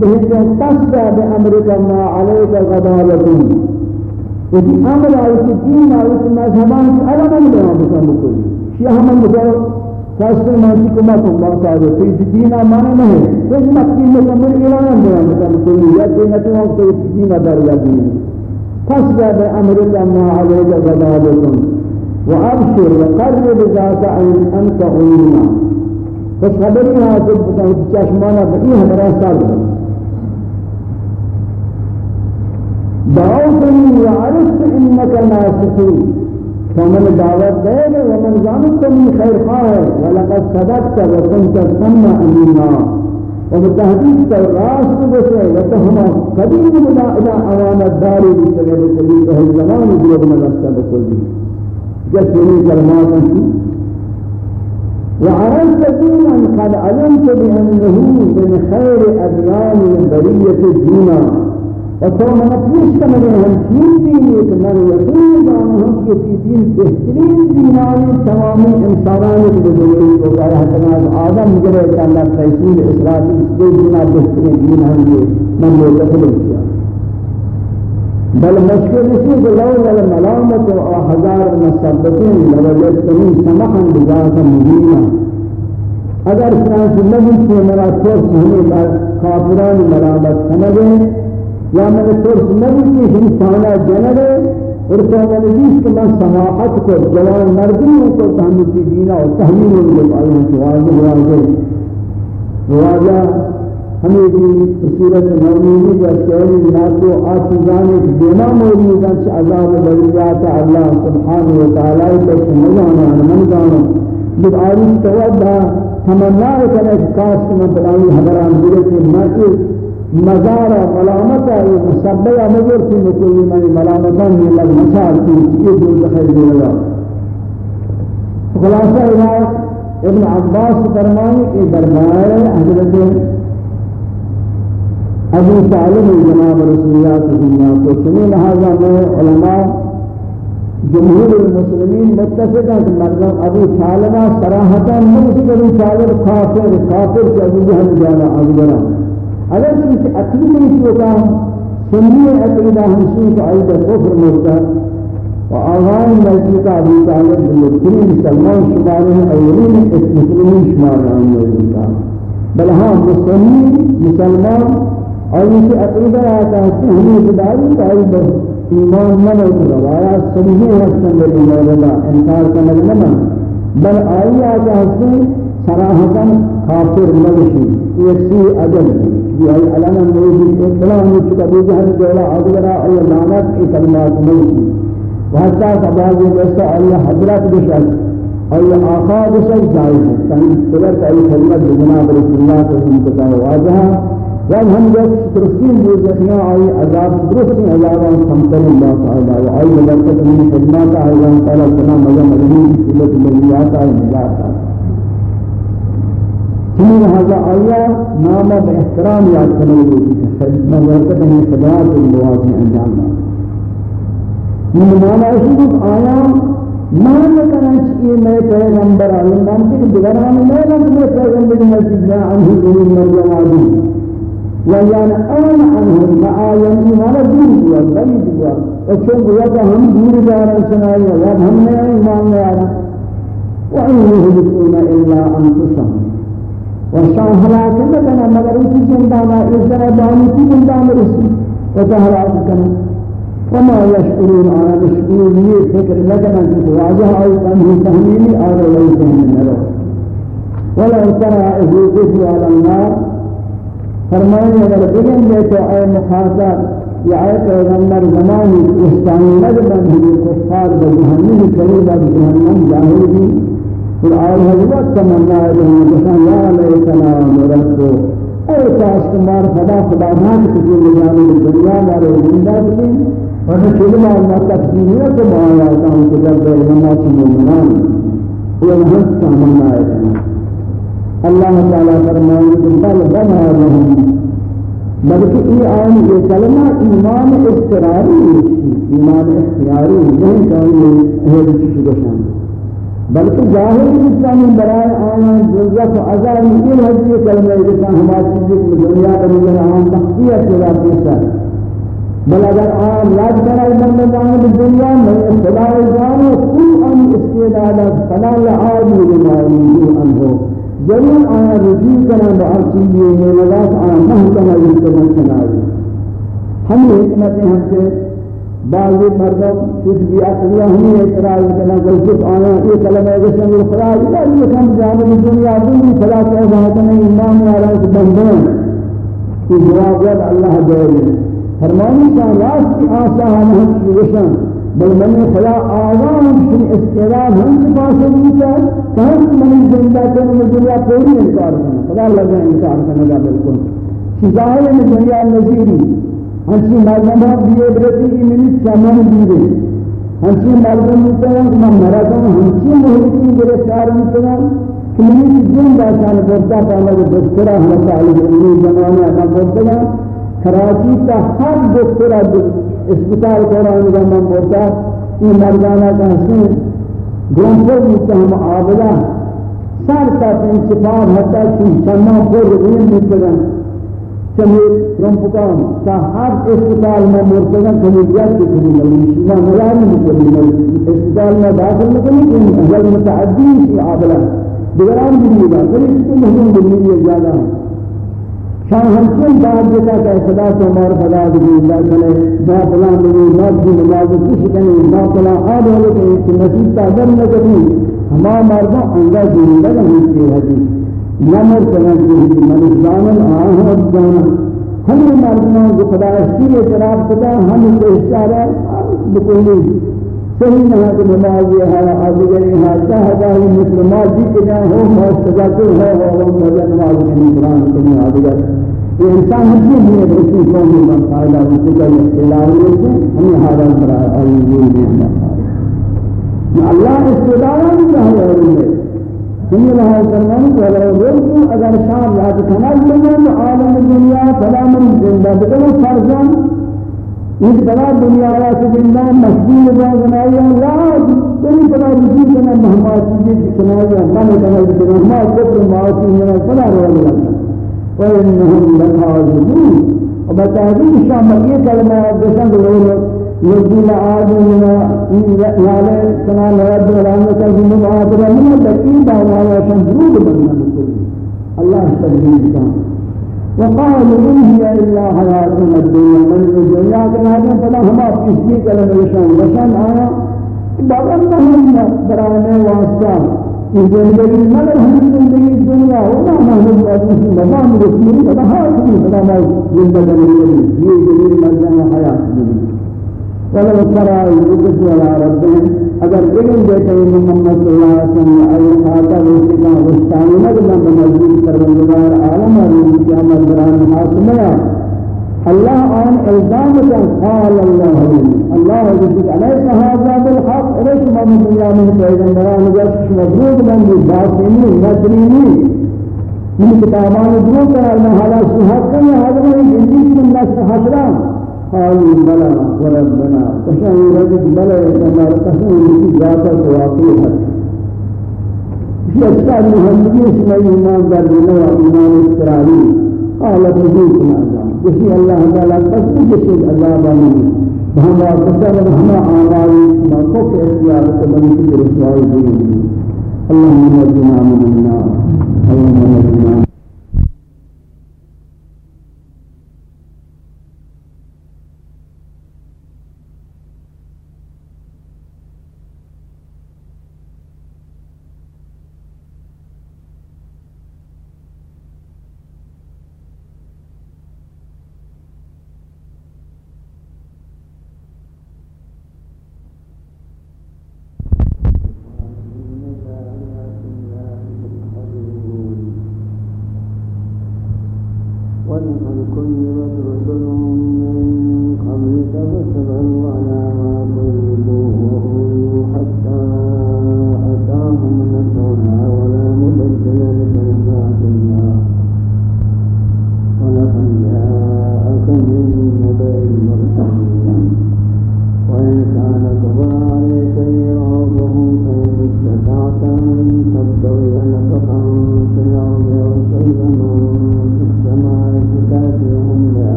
بهجة تصدى بأمرك ما عليك غضالة وفي أمر آيك الدين آيك مذهبان ألا من بها بكم كل شيء هم بكم فاسر ماسی کو مت اللہ تعالی کوئی دین مانے نہیں کوئی مکی مکمل اعلان دیا مثلا کوئی یا کوئی نہ کوئی دین دار یا دین فاسر بأمر الله ما عليك غضبكم وأبشر وقرب ذات عين أنت عيننا فخبرني هذا بتاع چشمانا بقي ہمارا سال دعوتني وعرفت إنك ناصحي فمن دعوت دے ومن ظننت من خير خير ولقد صدقت وكنت سمع أمينا وبالتحديد راست بسے وتهما قديم بلا إلى أوان الدار بسبب سبيل أهل الزمان بلد مدرسة بكل جسني كلمات وعرفت دينا قد علمت بأنه من خير أديان البرية الدين من اپنیش کنگے ہم چین دینی کہ من یقین دانا ہم کہ یہ دین بہترین دینانی تمام انسانانی کی بزرگی کو کہا حتنا از آدم گرے کہ اللہ تحصیل اسراتی اس کے دینا بہترین دین ہم یہ من کیا بل مشکل اسی کہ الملامت و ہزار مسبتین لوجدتنی سمحا اگر فرانس نبی سے میرا ترس ہمیں کافران ملامت سمجھے یا میں نے ترس نبی کی ہنسانہ جنرے، اور تو میں نے جس کے میں سماعت کو جوان مردیوں کو تحمل کی دینا اور تحمیل ان کے بارے میں جوان مراجے مراجہ ہمیں کی صورت مرمومی کا شعری ناتو آسزان ایک دینا مولی کا عذاب بریات اللہ سبحانہ وتعالی کا من جانا جب آرین توجہ تمنا کرنے کاش میں بلائی حضران برے کے مرکز مزارا ملامتا یہ مسبیہ مجر کی مکلی میں ملامتا نہیں لگ مسار کی یہ دو دخل دے لگا خلاصہ ابن عباس فرمائے کہ دربار حضرت ابو طالب جناب رسول الله صلی اللہ علیہ وسلم لہذا میں علماء جمهور المسلمين متفقا کہ مردم ابو طالب صراحتا مجھے ابو طالب کافر کافر سے ابو جہل جانا اگر اگر کسی عقیدہ اس وقت سنی عقیدہ ہمشی کا عید کفر مرتا و آغان نزدیک ابو طالب بالکریم سلمان شمار اولین مسلمین شمار ہیں بل ہاں مسلمین مسلمان اور کی عقیدہ آتا ہے کہ ہمیں تائی بس ایمان ہو روایات صحیح ہستن لے مولا انکار نہ بل آئی آتا ہے صراحتا کافر نبشی یکسی أجل یہ علامہ موجود اطلاع میں چکا بھی جہاں جولا اگرا ای لعنت ای کلمات موجود. وحتی سباز جیسا ای حضرت بشک ای آقا بشک جائز ہے کہیں قدرت ای خدمت جناب رسول اللہ صلی اللہ علیہ وسلم واجہا وأن هم جس ترسين جزخنا أي عذاب عذابا خمسة الله تعالى. وأي ملكة من خدمات. أيضا قال سنا مجا مدنين سلة المليات أي مجاعة كمين هذا آية نام باحترام ياد كنوه ملكة من خدمات الموازن أنجامنا من نام أشهد آية مان کرنا چاہیے میں پیغمبر عالم نام کے دیگران میں نہ میں پیغمبر نزدیک عنہ ذو المجاهدين ويانا أنا عنهم معاين إيمان دور دور بعيد دور وشون بيا هم دور دار سنايا يا هم ما إيمان يارا وإن يهلكون إلا أنفسهم. وشان هلاك لكنا مگر اسی جندانا اس طرح بانی کی جندانا رسی وما يشعرون على مشعور یہ فکر لگنا کہ واجہ آئی تنہی تحمیلی آر ليس من نرو ولو ترى إذ يقف على النار فرمائے اگر بگن دے تو اے مخاطب یا اے پیغمبر زمانی استانی نجبن ہی کفار بجہنم قریبا بجہنم جاہل بھی پھر آئے حضرت تمنا ہے جہاں یا لیتنا مرد اے کاش کمار خدا نام مارے زندہ بھی ورنہ کلمہ اللہ تفسیریت معایا کام کہ جب بیغمہ چی مومنان یہ ہنس کا منع ہے اللہ تعالیٰ فرمائے کہ بل بنا لهم بلکہ یہ آن یہ کلمہ ایمان استراری ایمان اختیاری نہیں کہیں یہ چیز گشان بلکہ ظاہر جتنا میں برائے آنا جزت و عذاب یہ حدیث کلمہ جتنا ہماری چیزیں کی دنیا کا نظر آن تخصیت کے بعد دیتا ہے بل اگر آن یاد برائے بندہ جانے دنیا میں صدا جانے کل ان اس کے استعدادہ صدا لعادی لمائی ان انہو ضرور آن رجی کرنا بہت چیزیں میں لگات آن محکمہ یہ کرنا چنائی ہم حکمتیں ہم سے بعض مردم کچھ بھی اصلیہ ہمیں اعتراض کرنا کہ کچھ آیا، یہ کلمہ رسم الخراج، لا، یہ ہم جانب دنیا دنیا فلا کہا ہے کہ نہیں ایمان آرہا کہ بندان کہ جواب یاد اللہ جائے فرمانی شاہ راست کی آسا ہم ہم کی وشن بل من خدا آوان شن استعداد ہم سے پاس ہوئی چاہے کہاں من زندہ کرنے میں دنیا پوری انکار کرنا، خدا لگا انکار کرنے گا بالکل۔ شزاہر میں دنیا نظیری همچین مردم ها بیعبرتی ایمینی سامان دیده. همچین مردم می‌تونم که من مراتم همچین محیطی گرفتار می‌تونم که منی جن باشان بردا پانا که دسترا حلقا علی امنی زمانه اتا بردگا کراچی تا هر دسترا اسپتال قرآن دا من بردا این مردانا کا حسین گرمپور می‌تونم آبدا سر تا تین چپار حتا چون چمہ پر رویم می‌تونم غیر میکنن كمي رمبكان كهر استقال ما مرتبا كمي جات كمي مليشي ما ملاني كمي استقال ما داخل كمي كمي أجل متعدي في عابلا بغرام بنيلا فريق كل هم بنيلا جانا شان همچین بعد جتا کہ خدا تو مار خدا دی اللہ تعالی ما فلان دی ناز دی نماز کچھ کنی ما فلان آد ہو کہ نصیب تا در نہ کنی ہما مردوں انگا زندہ نہیں چاہیے نمر کنن کی من زانن آہد جانا ہم مردوں کو خدا اسی اعتراف کتا ہم کو اشارہ بکلی. صحیح نہ کہ نماز یہ ہے اگر یہ ہے چاہتا ہے مسلمان جی کہ نہ ہو مستجاب ہے وہ وہ نماز کے قرآن کے اگر یہ انسان ہم نے اسی قوم میں فائدہ اس کا استعلام سے ہمیں حاضر کرا ہے۔ اللہ استعلام نہیں ہے سنی رہا فرمان کہ اگر وہ اگر شام یاد کمال میں عالم دنیا سلام زندہ بدل فرزان اس بڑا دنیا والا سے زندہ مشغول ہوا بنایا لا کوئی بڑا رجوع کرنا محمد کی سنایا من کرنا کہ محمد کو معاصی میں بڑا رول لگا وإنهم لكاذبون وبتعديل شام یہ کلمہ دشن لوگ يجينا عادنا يعلى كما نرد ورحمة الله معاذ من التكين دعوانا وشنجرود بنا الله تبديل كان وقالوا إن هي إلا حياتنا الدنيا من الدنيا كما هذا فلا هما كشتي كلمة وشان وشان آية بغنهم برانے واسطہ زندگی مگر ہم زندگی دنیا وما محمد عزیز مقام رسول فلا حاکم فلا ما زندگی یہ دلیل مرجع حیات دنیا ولو ترى الوقت ولا ربهم اگر علم دیتے ہیں محمد صلی اللہ علیہ وسلم اے خاطر اس کا وستان نہ بمزید پروردگار عالم اور قیامت بران حاصلہ. الله آن الزام قال الله الله يجب عليه هذا بالحق ما من دنيا من پیغمبران جس مبروك من باطنی نسرینی من كتابان دروك کرنا حالا کرنا هذا من جنجيس من نسر حشران قالوا بلى وربنا فشان رجل بلى كما قسم في ذات الواقع. في أشكال محمدية اسمه إيمان در بنا وإيمان إسرائيل. قال بذيكم عذاب جشي الله تعالى قسم جشي عذاب منه بهم وقسم بهم آواز ما كفر اختيارة بني في رسوله اللهم نجنا من النار. اللهم نجنا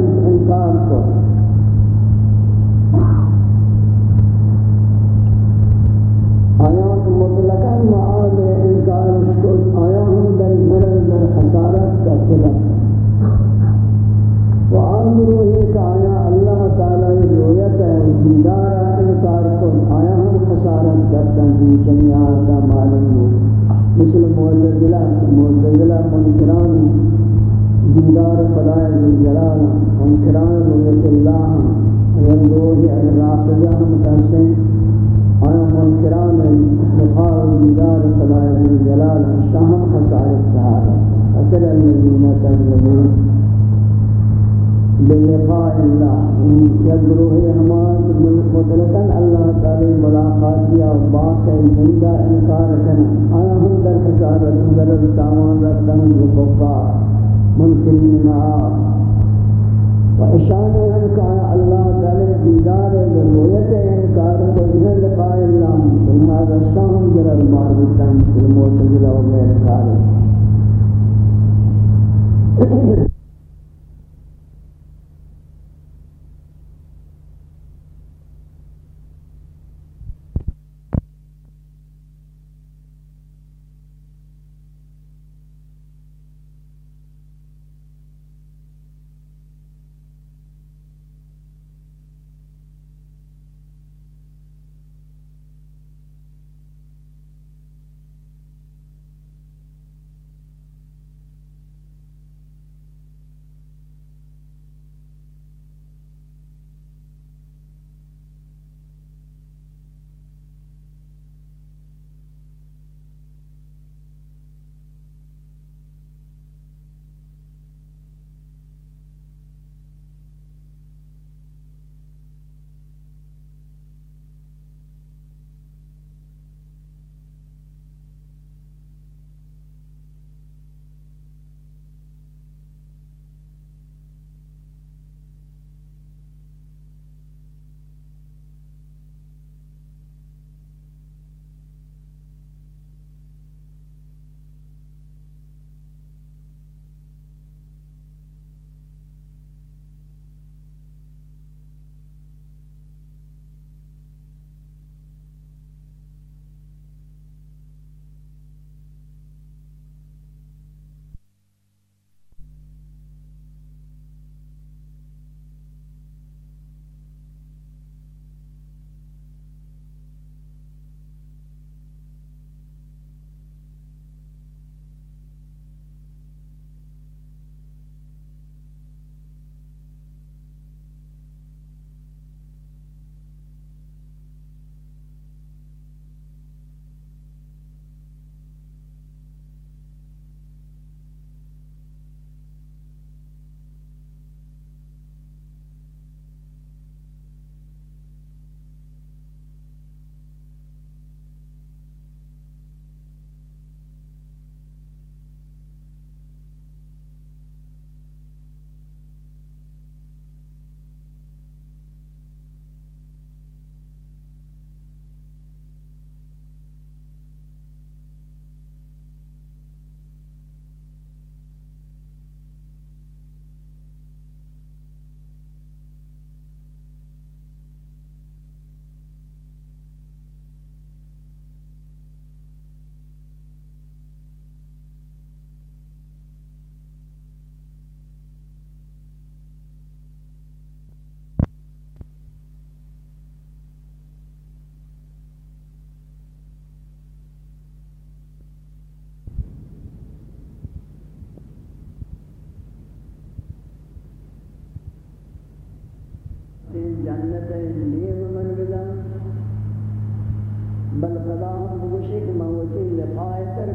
انکار کو آیات مطلقاً معاد انکار کو آیا ہم در مرد در خسارت کا سلام یا گروہ ہمان مطلقاً اللہ تعالی ملاقات کیا اور بات کا زندہ انکار در حسار رسول اللہ تعالیٰ رکھتاً بکفار ممکن منعا و اشان انکار اللہ تعالی دیدار رویت انکار کو جنہ لقائے اللہ مسلمہ رشتاہم جرر معروفتاً مسلموں تجلہ و غیر کاری جنت نیم من بدا بل خدا ہم بگوشی کہ موتی لقائے تر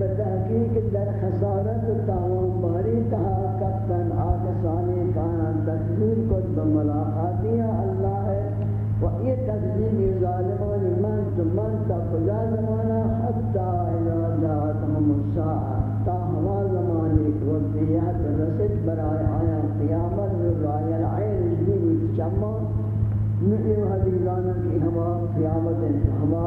بتحقیق در خسارت و باری تحاقت تن آتسانی کانان تکبیر کت بملاقاتی اللہ و یہ تقدیم ظالمان من تو من تا حتی اذا جاءتهم الساعه تا ہوا زمانے کو رسد برائے آیا قیامت رائے العین دی چما نبی حدیثان کی ہوا قیامت ہوا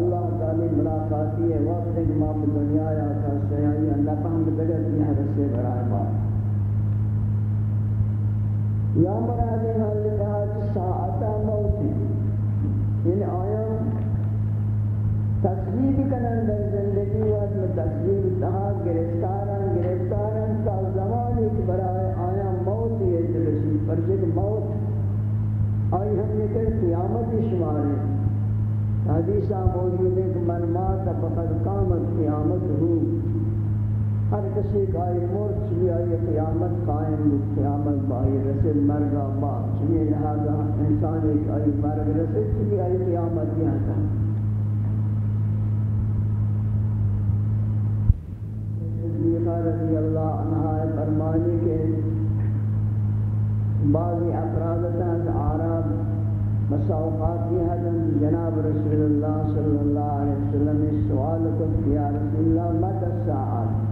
اللہ تعالی ملاقاتی ہے وقت ایک ماں دنیا یا کا سیائی اللہ پہم بدگر کی حدث سے برائے بات۔ یا مرادی حال کہا کہ ساعتا موتی ان آیا تقریب کنن در زندگی وقت میں تقریب تہا گرفتاران گرفتاران تا زمان ایک برائے آیا موت یہ دلشی پر جب موت آئی، ہم یہ کہ قیامت شمار ہے۔ حدیثہ موجود ہے کہ من مات فقد قامت قیامت ہو۔ ہر کسی کا آئی مرد چلی آئی قیامت قائم قیامت بائی رسل مرگا با چلی لہذا انسان ایک آئی مرگ رسل چلی آئی قیامت کیا تھا رضی اللہ عنہ فرمانی کے بعضی افرادتا از عرب مساوقاتی حدن جناب رسول اللہ صلی اللہ علیہ وسلم سوال کو یا رسول اللہ مت الساعات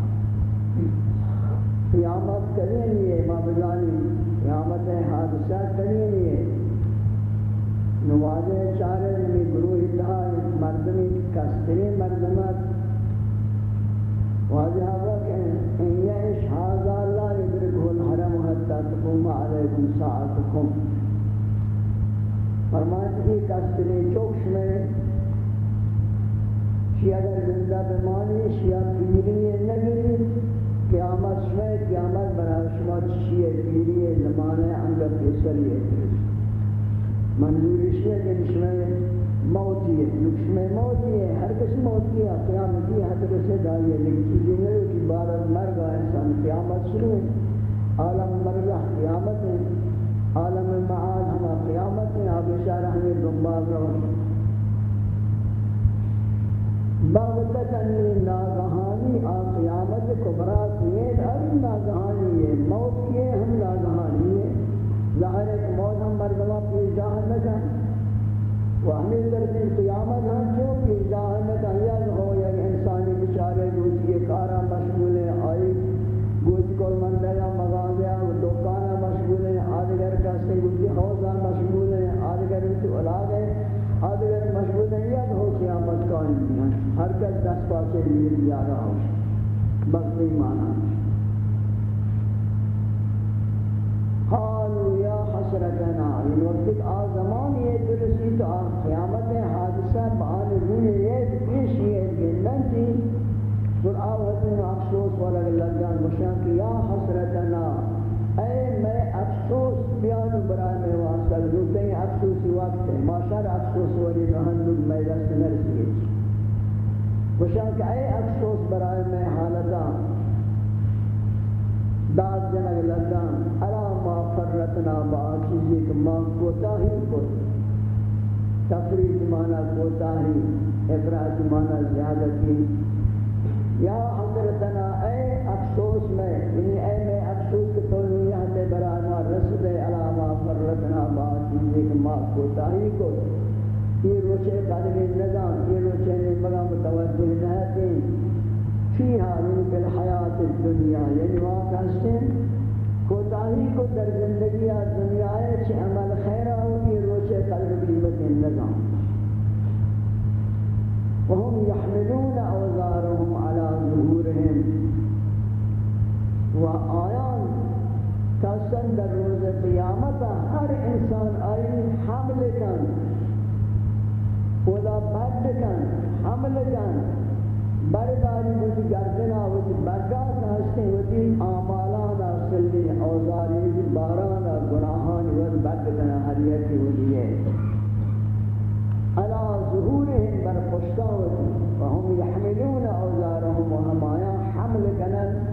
قیامت کریں لیے ما بجانی قیامت حادثہ کریں لیے۔ نواز چارے میں گروہ تھا مردمی کستری مردمت۔ واجہ وقت ان يعش هذا لا يدركه الحرم حتى تقوم عليكم ساعتكم فرمائے کہ کسری چوکش میں شیعہ اگر زندہ بمانی شیعہ پیری نگری قیامت شوئے قیامت برای شما شیعہ پیری زمانے انگر پیسری ہے۔ منظوری شیعہ کہ شوئے موتی ہے، نقش میں موتی ہے، ہر کس موتی ہے قیامتی حضر سے دائی ہے۔ لیکن چیزیں نہیں کہ بارد مرگا انسان قیامت شروع ہے، عالم مرگا قیامت ہے۔ عالم معاد ہما قیامت میں آپ اشارہ ہمیں دنبال رہا ہوں رہو۔ باغتتن ناغہانی آ قیامت کبرات یہ ہم ناغہانی ہے، موت کیے ہم ناغہانی ہے۔ ظاہر ایک موت ہم مردمہ پیر جاہر نہ جائیں۔ وہ ہمیں در قیامت ہم کیوں پیر جاہر نہ جائیں، یا ہو یا انسانی بچارے روز سے گوچی حوضا مشغول ہیں آدگر کی اولاد ہے آدگر مشغول ہیں یا ہو قیامت کا انجان ہر کس دس پاسے لیے جا رہا ہو۔ بس مانا۔ قالوا يا حسرتنا ان وقت آزمان یہ درسی تو قیامت حادثہ بان روی یہ پیش یہ گندن تھی۔ اور آوت میں افسوس والا لگان مشان کہ یا حسرتنا اے میں افسوس بیان برای میں واسطہ روتے ہیں افسوسی وقت ہے؟ ماشار افسوس والی رہن میں دست نرسی مشان کہ اے افسوس برای میں حالتا داد جنگ لگان الا ما فرتنا با چیزی کہ ما کوتاہی کو۔ تفرید مانا کوتاہی افراد مانا زیادتی۔ یا حضرتنا، اے افسوس میں یعنی اے میں یہاں تے برانا رسد الا ما فرتنا با چیزی کہ ما کوتاہی کو یہ روچے قدر نظام، یہ روچے نے مگا متوجہ نہ تھی فيها من الحياة الدنيا يعني واقع سن کوتاہی کو در زندگی دنیا ہے چھ عمل خیر ہوگی روچے قلب قیمت النظام وهم يحملون أوزارهم على ظهورهم وآيان کاشن در روز قیامت هر انسان آئی حمل کن. اولا بد کن حمل کن. برداری بودی گردن آوتی بردار ناشتے ہوتی آمالان آسلی اوزاری باران گناہان ود برد کن حریتی ہوتی ہے على ظهورهم بر پشتاوتی و هم یحملون اوزارهم و همایا حمل کنن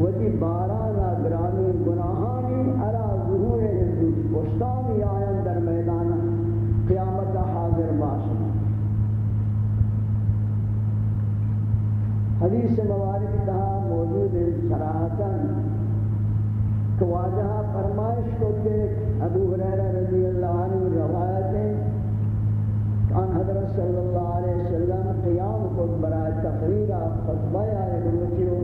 وچ بارانا گرانی گناہانی على ظهورهم پشتاوی آیان در میدان قیامت حاضر باشد حدیث مبارک تہا موجود ہے صراحتا کہ واجہ فرمائش کو کہ ابو حریرہ رضی اللہ عنہ روایت ہے ان حضرت صلی اللہ علیہ وسلم قیام کو برائے تقریر خطبہ آئے روچیو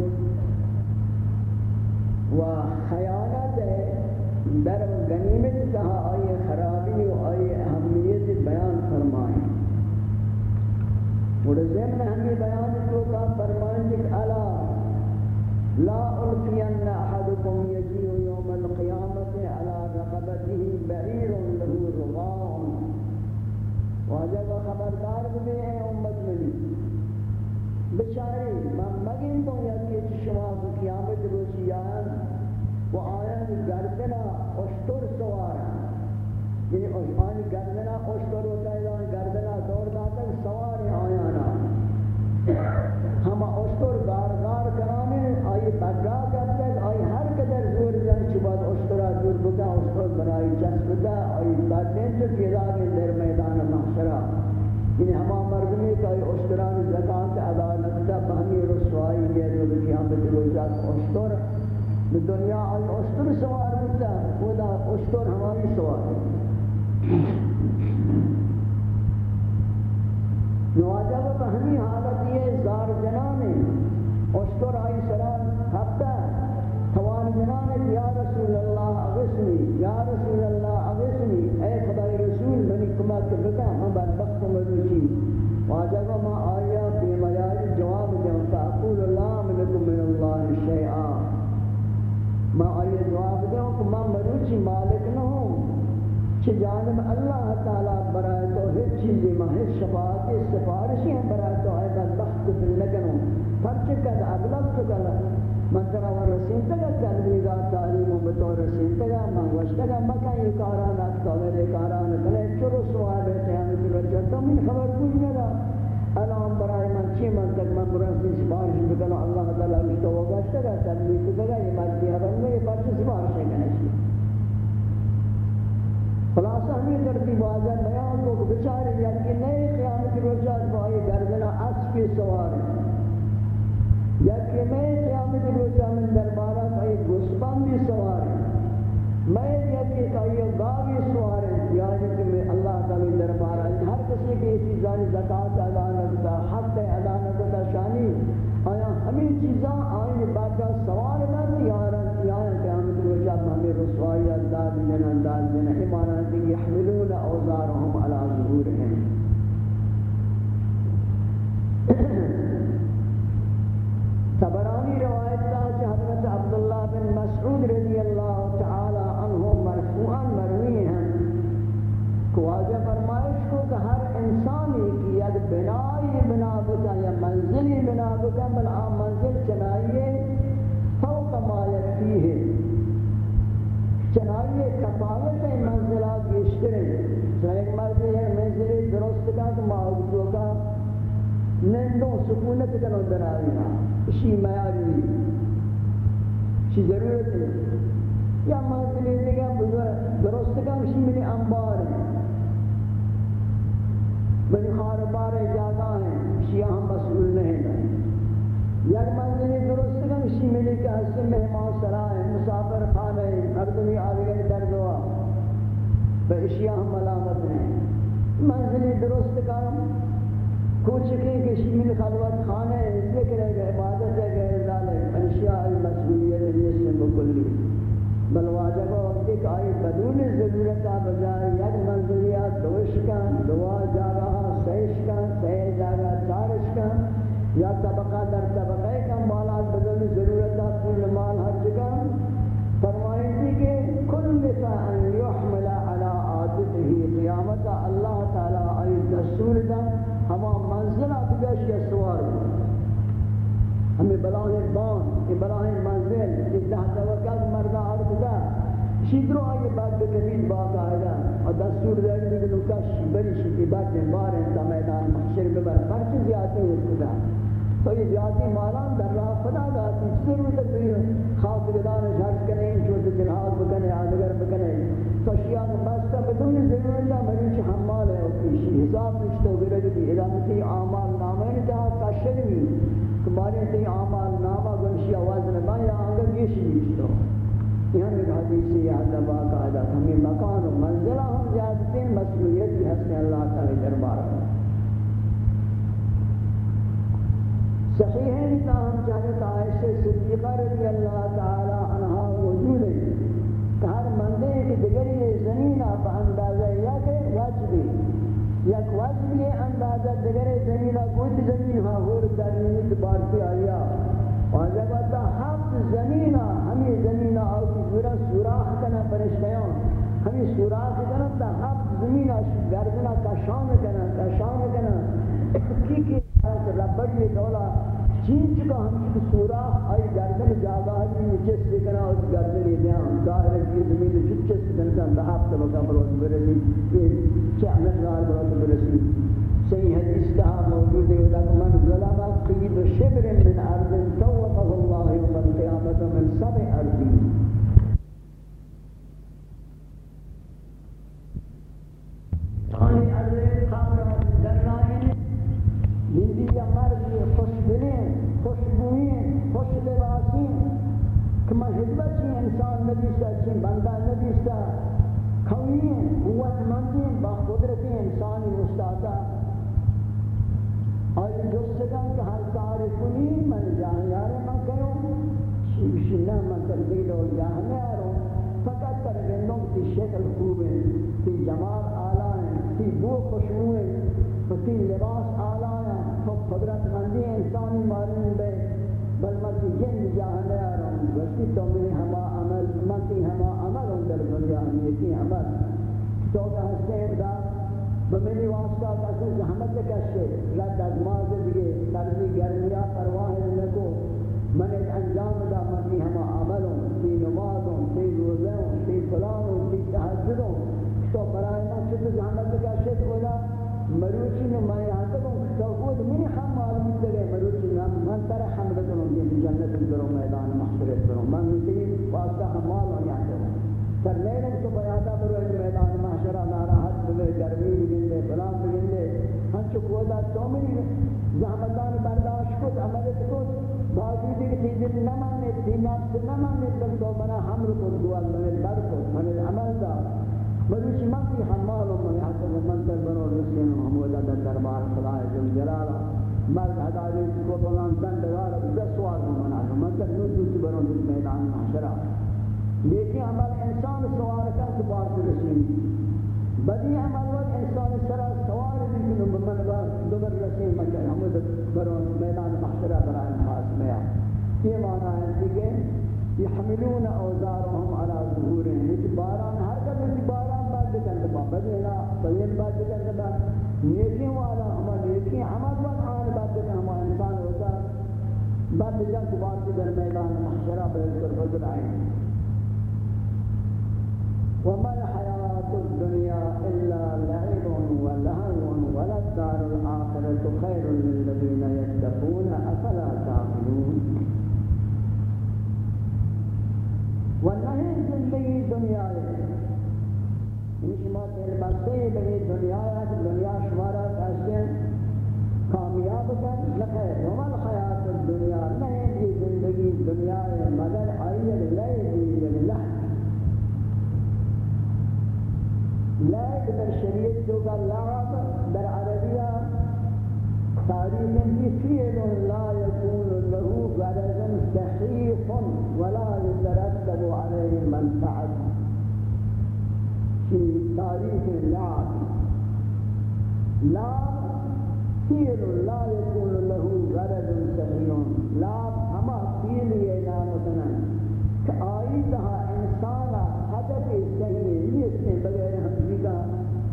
و خیانت در غنیمت کہا آئی خرابی و آئی اہمیت بیان فرمائیں۔ اور ضمن ہمیں بیان کو کا فرمان کہ الا لا القين احدكم يجيء يوم القيامه على رقبته بعير له رغاء واجب خبردار بھی ہے امت میں بچاری آیان گردنا اشتر سوارا یعنی آن گردنا اشتر ہوتا ہے گردنا دور داتا ہے سوار آیانا. ہم اشتر گار گار کرانے، آئی بگا کرتے آئی ہر قدر زور جن چباد اشترا دور بدا اشتر بنائی جس بدا آئی بدن تو کیدا کے در میدان محشرہ یعنی ہما مردمی کہ اشتران زکاة ادا نکتا بہمی رسوائی لیا جو بکی ہم بجروزات اشتر دنیا آئی اشتر سوار بدا خدا اشتر ہماری سوار. نواجب فهمی حالت یہ زار جنانے اشتر آئی سلام حبتا توان جنانے یا رسول اللہ اغسنی یا رسول اللہ اغسنی اے خدای رسول منی کمک بکا ہم بدبخت مدوشی واجب ما آیا کہ ما مدوشی مالک نہ ہوں، کہ جانب اللہ تعالی برائے تو ہر چیزی میں ہر شفاعت سفارشی ہیں برائے تو ہے بدبخت دل لگنوں فرچ کد اغلب تو کل من ترا و رسین تگا تنویگا تعلیم و بطور رسین تگا من وشتگا مکہ یہ کاران اکتا میرے کاران کلے چرو سوائے بیٹھے ہمیں کی وجہ تو من خبر کچھ میرا الان برای من چی منطق من برای این سفارش بکنم الله تعالی اوش تو وگشته در تنبیه تو دگه یه مدی اول میگه بچه سفارش نگنشی خلاصه همین در دیوازه بیان کو که بچاری بیان که نئی قیامتی رجال بایی گردن اسفی سوار یکی نئی قیامتی رجال من در بارا بایی گسپندی سوار یکی میں یہ کہتا ہوں یہ غاوی سوار ہے یعنی کہ میں اللہ تعالی دربار ہے۔ ہر کسی کی اسی جان زکات ادا نہ کرتا حق ہے ادا نہ کرتا شانی آیا، ہمیں چیزاں آئیں بعد کا سوال نہ کیا رہا کیا ہے کہ ہم تو جب ہمیں رسوائی انداز دین انداز دین ہے مانا کہ یحملون اوزارهم علی ظهورهم تبرانی روایت کا حضرت عبداللہ بن مسعود رضی اللہ تعالی کہ واجہ فرمائش کو کہ ہر انسانی کی ید بنائی بنا بکا یا منزلی بنا بکا بل آم منزل چنائیے، فوق ما یکفیہ۔ چنائیے کفالت منزلات گیشتریں تو ایک مرد ہے، منزلی درست کا تو معاوضوں کا نندوں سکونت کنو در آئینا اسی میاری چی ضرورت ہے۔ یا منزلی دیگه درست کم شیملی انبار۔ شیملی مہمان سرائے، مسافر خانے مردمی آدھگر در دعا بے اشیاء ہم ملامت ہیں۔ منزلی درست کم کوچکے کے شیمل خلوت خانے ذکر ہے عبادت ہے غیر ذالک اشیاء المسئولیت یہ نیسن بکلی بل واجب وقت ایک آئی بدون ضرورت بجائے یک منزلیات دوش کن، دعا جاگہ، سیش کن، سیش جاگہ، چارش کن، یا طبقہ در طبقہ۔ آئی دستور دا ہما منزلہ بگش یا سوار ہمیں بلاہیں بان یہ بلاہیں منزل، یہ تحت وقت مردہ عرض دا شیدرو آئیے بعد بکنید باقا آئیدہ اور دستور دے کہ نکش بری شیدی بعد بار انتا میدان محشر ببر پرچ زیادتی ہے اس کا تو یہ زیادتی مالان در راہ خدا داتی چیزر میں تک خاص گدان شرط کریں جو جنہاز بکنے، آدگر بکنے۔ تو شیعہ بستا بدون ضرور اللہ مریچ حمال ہے، اسی حساب نشتو گرگی ادامتی آمال نامین تہا تشد بھی کماری تی آمال نامہ گنشی وزن با یا آنگر گیشی نشتو یہاں ایک حدیثی یاد دبا قاعدہ ہمیں مکان و منزلہ ہم زیادتیں مسئولیت بھی حسن اللہ تعالی دربار ہے صحیح ہے کہ ہم چاہتے عائشہ صدیقہ رضی اللہ تعالی عنہ وجود ہے مندے دگری زمین آپ اندازہ یا کہ واجبی یک واجبی اندازہ دگری زمین کوئی زمین ہاں غور درمیت بارتی آیا۔ اور جب آتا ہفت زمینہ ہمیں زمینہ آؤ کی سورہ سوراخ کنا پرشتیان۔ ہمیں سوراخ کنا تا ہفت زمینہ گردنا کشان کنا کشان کنا۔ کی کی ربڑ یہ دولا۔ چین چکا، ہم سورا آئی گردن جاگا ہے یہ چیز دیکھنا اور گردن یہ دیاں، ظاہر ہے کہ زمین جب چیز دنسا دہاب تبکہ بروت برسی یہ چعنت نار بروت برسی صحیح حدیث کہا موجود ہے کہ من ظلمت قید شبر من ارض تو خوشبوین خوش لباسین کہ من حدبت چی انسان نبیستا چی بندہ نبیستا قویین قوت مندین با قدرت انسانی مستعدا آئی جستگان کہ ہر کار کنی؟ من جاہیار من کروں شیشنہ من تردیل و جاہنے آروں فقط پر گندوں کی شکل خوب ہے تی جمال آلہ ہیں تی بو خوشبو ہے تی لباس آلہ ہیں تو قدرت مندی انسانی معلوم بے بلمت جن جہاں لے آرہوں گوشتی تو میں ہما عمل منتی ہما عمل اندر دنیا ہمیتی عمل تو کہا سیر دا بمینی واسطہ قصر کہ ہمت لے کشتے رد از مازد گے تردی گرمیا پر واحد لے کو۔ من ایک انجام دا منتی ہما عمل ہوں تی نماز ہوں تی روزہ ہوں تی فلان ہوں تی تحضر ہوں۔ تو برای من چھتے جہاں لے کشتے کھولا مروچی نو میں یہاں تک شوقود منی ہم معلوم کرے، مروچی من تر حمل کروں گے جنت کروں میدان محشر کروں من تھی واسطہ مال ہو یہاں تک سر لے تو بیاتا برو میدان محشر ناراحت ہوئے گرمی بگن دے بلان بگن دے ہم چو کودا تو منی زحمتان برداشت کت عملت کت بازی دیگر چیزیں نمانے تھی نمانے تو منا حمل کت دوال منی بر کت منی عمل مروش من کی حمال و من حسن من تر بنو رسین محمود در دربار خدا جل جلالا. مرد حداری کو فلان دندگار دس سوال من آگا من تر نو دوست بنو جس میدان محشرہ. لیکن عمل انسان سوار کر کے بار رسین بدی عمل وقت انسان سرا سوار بھی کہ من با دوبر رسے مکہ ہم برون میدان محشر برائے خاص میں یہ معنی ہے کہ يحملون أوزارهم على ظهورهم. یہ باران ہر کبھی باران بعد کرنے با بدینا بین بعد کرنے با نیکی والا ہم نیکی عمل وقت آن بعد کرنے ہم انسان ہوتا. بعد جان بات در میدان محشر پر آئیں وما الحياة الدنيا إلا لعب ولهو وللدار الآخرة خير للذين يتقون و نہ زندگی دنیا ہے۔ شما دل بسته به دنیا است دنیا شما را تسکین کامیاب کن لکه رومن حیات دنیا۔ نه دی زندگی دنیا مگر آیه لیلی لله لایک در شریعت دوگا لعب در عربیه تاريخ فعل لا يكون له غرض صحيح ولا يترتب عليه منفعة. في تاريخ اللعب لعب فعل لا يكون له غرض صحيح لعب هما فعل مثلا كآيدها إنسان هدف صحيح ليس بغير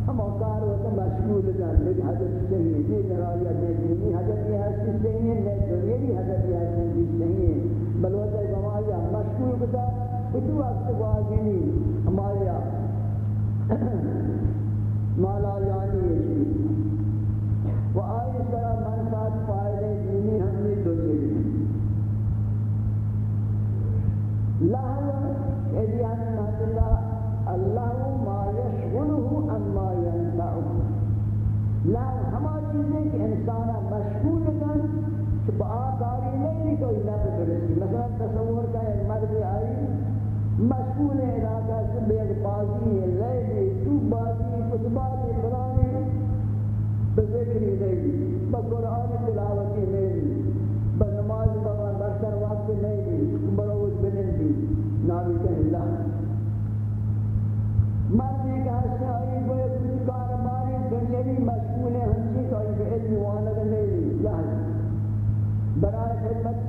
هم ہم اوکار کو مشغول دن لیکن حضرت صحیح نہیں نرائیہ نہیں دینی حضرت یہ حضرت صحیح ہے نہیں دنیری حضرت یہ حضرت صحیح ہے۔ بلوزہ گمائیہ مشغول بتا اتو وقت گواہی نہیں۔ ہماریا مالا یعنی ہے جی۔ و آئی طرح من ساتھ فائدے دینی ہم نے تو دنیری لہذا ایدیان جی محمد اللہ الله ما يشغله عما ينفعه لا، ہما چیزیں کہ انسان مشغول کن کہ بآکاری نہیں تو اللہ برسی۔ مثلا تصور کا ایک مرد آئی، مشغول علاقہ سے بیگ بازی ہے لیلی تو بازی کتباتی بلانی بذکری نہیں۔ بقرآن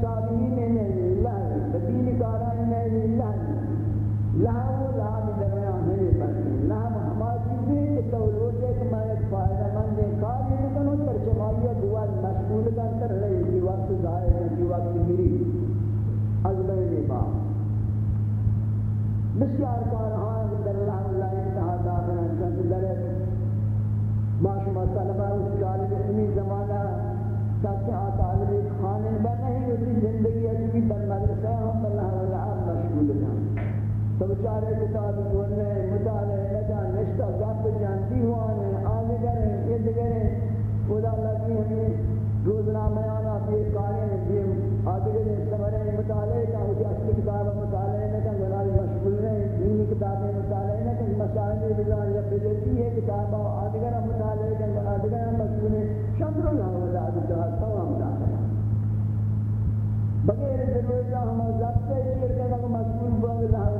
تابعین لله بدین کاران لله لا ولا بدرنا نہیں بس لا محمدی تو لوگ ایک مایا فائدہ مند کاری کنو تر چمایا دعا مشغول کر کر لے کی وقت ضائع ہے کی وقت میری اجلے با مشیار کار ہاں اندر اللہ اللہ انتہا دارن چند درد ما شما سلمہ اس کالی اسمی زمانہ تاکہ آتا علمی خانے بے نہیں اسی زندگی ہے کی تن مدرسہ ہے، ہم اللہ علیہ وسلم مشکول ہے تو بچارے کتاب کرنے مطالعہ ندا نشتا ذات جانتی ہوا نے آگے گرے یہ دگرے خدا اللہ کی ہمیں روزنا میں آنا پیر کارے نے دیئے آگے گرے سمرے مطالعہ کا ہوتی اچھی کتاب مطالعہ نے کہا جلال مشکول ہے دینی کتابیں مطالعہ نے کہ مسائلی رضا یا پیجیتی ہے، کتاب آگے گرہ مطالعہ نہ ولا جہاں تمام دا بغیر ضرورت ہم ذات سے یہ کہ مسئول بن رہا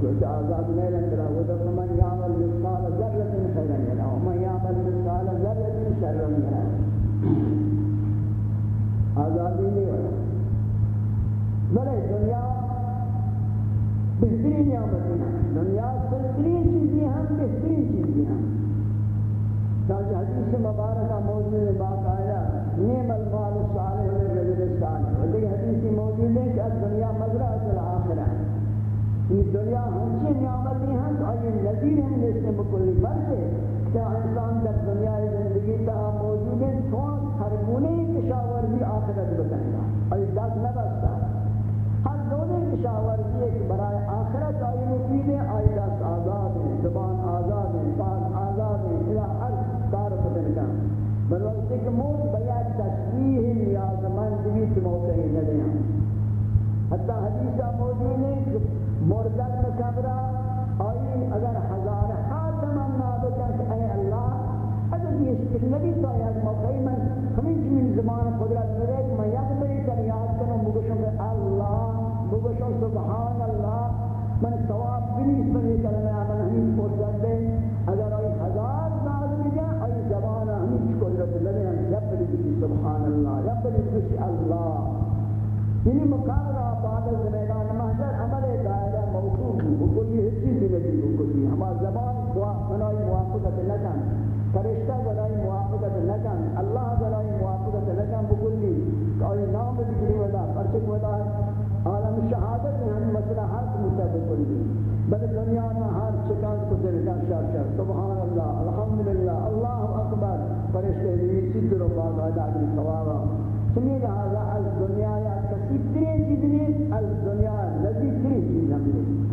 کیونکہ آزاد نہیں رہن گرہ وہ تو من یعمل مثقال ذرت خیرن گرہ ومن یعمل مثقال ذرت شرن گرہ آزادی نہیں ہوئی بلے دنیا بہترین نعمت ہے دنیا بہترین چیزی ہم بہترین چیزی ہم تاج حدیث مبارکہ موجود میں بات آیا نعم المال صالح رجل السالح حدیث موجود ہے کہ دنیا مزہ یہ دنیا ہنچی نعمتی ہیں تو آئی نظیر ہم نے اس میں بکلی فرق ہے کہ انسان در دنیا زندگی تا موجود ہے تو ہر گونے کشاور بھی آخرت بکنگا اور دست نہ بستا ہر دونے کشاور بھی ایک برائے آخرت آئی مفید ہے آئی دست آزاد ہے زبان آزاد ہے پاک آزاد ہے الہ ہر کار فتن بلوقت کہ موت بیا تشبیح نیازمند بھی کہ موت ہی نہ حتی حدیثہ موجود ہے کہ مردت مکبرہ آئی اگر ہزار حال تمام نابو کنس اے اللہ، اگر یہ شکل نبی تایی از موقعی من ہمیں جمین زمان قدرت مریک میں یک بری تنیاد کنم بگوشم بے اللہ بگوشم سبحان اللہ من ثواب بلی سنی کرنے آمن ہمیں مردت دے اگر آئی ہزار نال بگیا آئی زمان ہمیں چھ قدرت لنے ہم یک بری سبحان اللہ یک بری اللہ۔ یعنی یہ مقابلہ بعد زمین موافقت نکن فرشتہ بنائی موافقت نکن اللہ بنائی موافقت نکن بکلی کہ نام بکلی ودا پرچک ودا عالم شہادت میں ہم مسئلہ حق مطابق کلی بل دنیا میں ہر چکان کو دل کا شر شر سبحان اللہ، الحمدللہ، اللہ اکبر، فرشتے بھی ستر و باقاعدہ کی ثوابہ سمید هذا الدنيا يا كثير ترين چیزیں الدنيا لذیذ ترین چیز ہم نے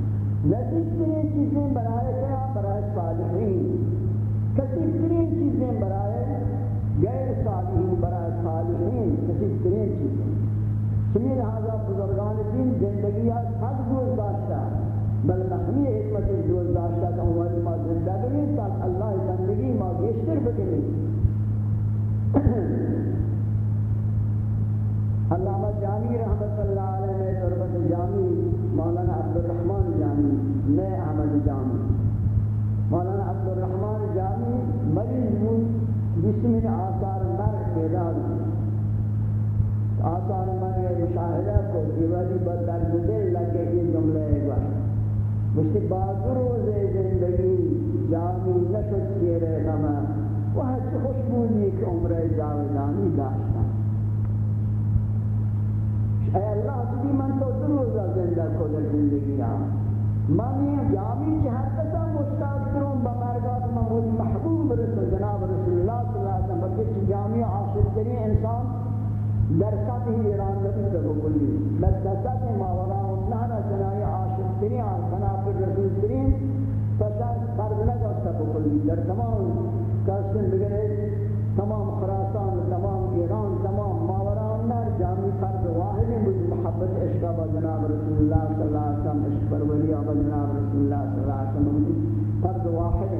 لذیذ ترین چیزیں برائے کیا؟ برائے صالحین۔ کثیر ترین چیزیں برائے غیر صالحین، برائے صالحین کثیر ترین چیزیں۔ سمید هذا بزرگان دین زندگی آج حد دوز داشتا بل ہمیں حکمت دوز داشتا کہ ہماری ما زندہ زندگی تاک اللہ زندگی ما بیشتر بکنی علامہ جامی رحمت اللہ علیہ نے ضربت جامی، مولانا عبد الرحمن جامی، نئے احمد جامی۔ مولانا عبد الرحمن جامی مریض بود، جسم آثار مرگ پیدا آثار مرگ مشاہدہ کو دیواری بدر دل لگے یہ جملے ایک بار مجھتی بازر روز زندگی جامی نشد سیر غمہ وہ خوشبونی کہ عمر جاودانی داشتا اے اللہ تبی من تو دروزہ زندہ کو زندگی آن من یہ جامی چہر کتا کروں بمرگات محمود محبوب رسول، جناب رسول اللہ صلی اللہ علیہ وسلم، بلکہ جامی عاشق کریں انسان در سطح ایران نبی تبو کلی بس در سطح ماولا اللہ جنائی عاشق کریں آن جناب رسول کریں فشار فرد لگا تبو کلی در تمام کاشتن بگرے تمام خراسان، تمام ایران، تمام فرد واحد محبت عشق با جناب رسول اللہ صلی اللہ علیہ وسلم، عشق پروری با جناب رسول اللہ صلی اللہ علیہ وسلم یعنی فرد واحد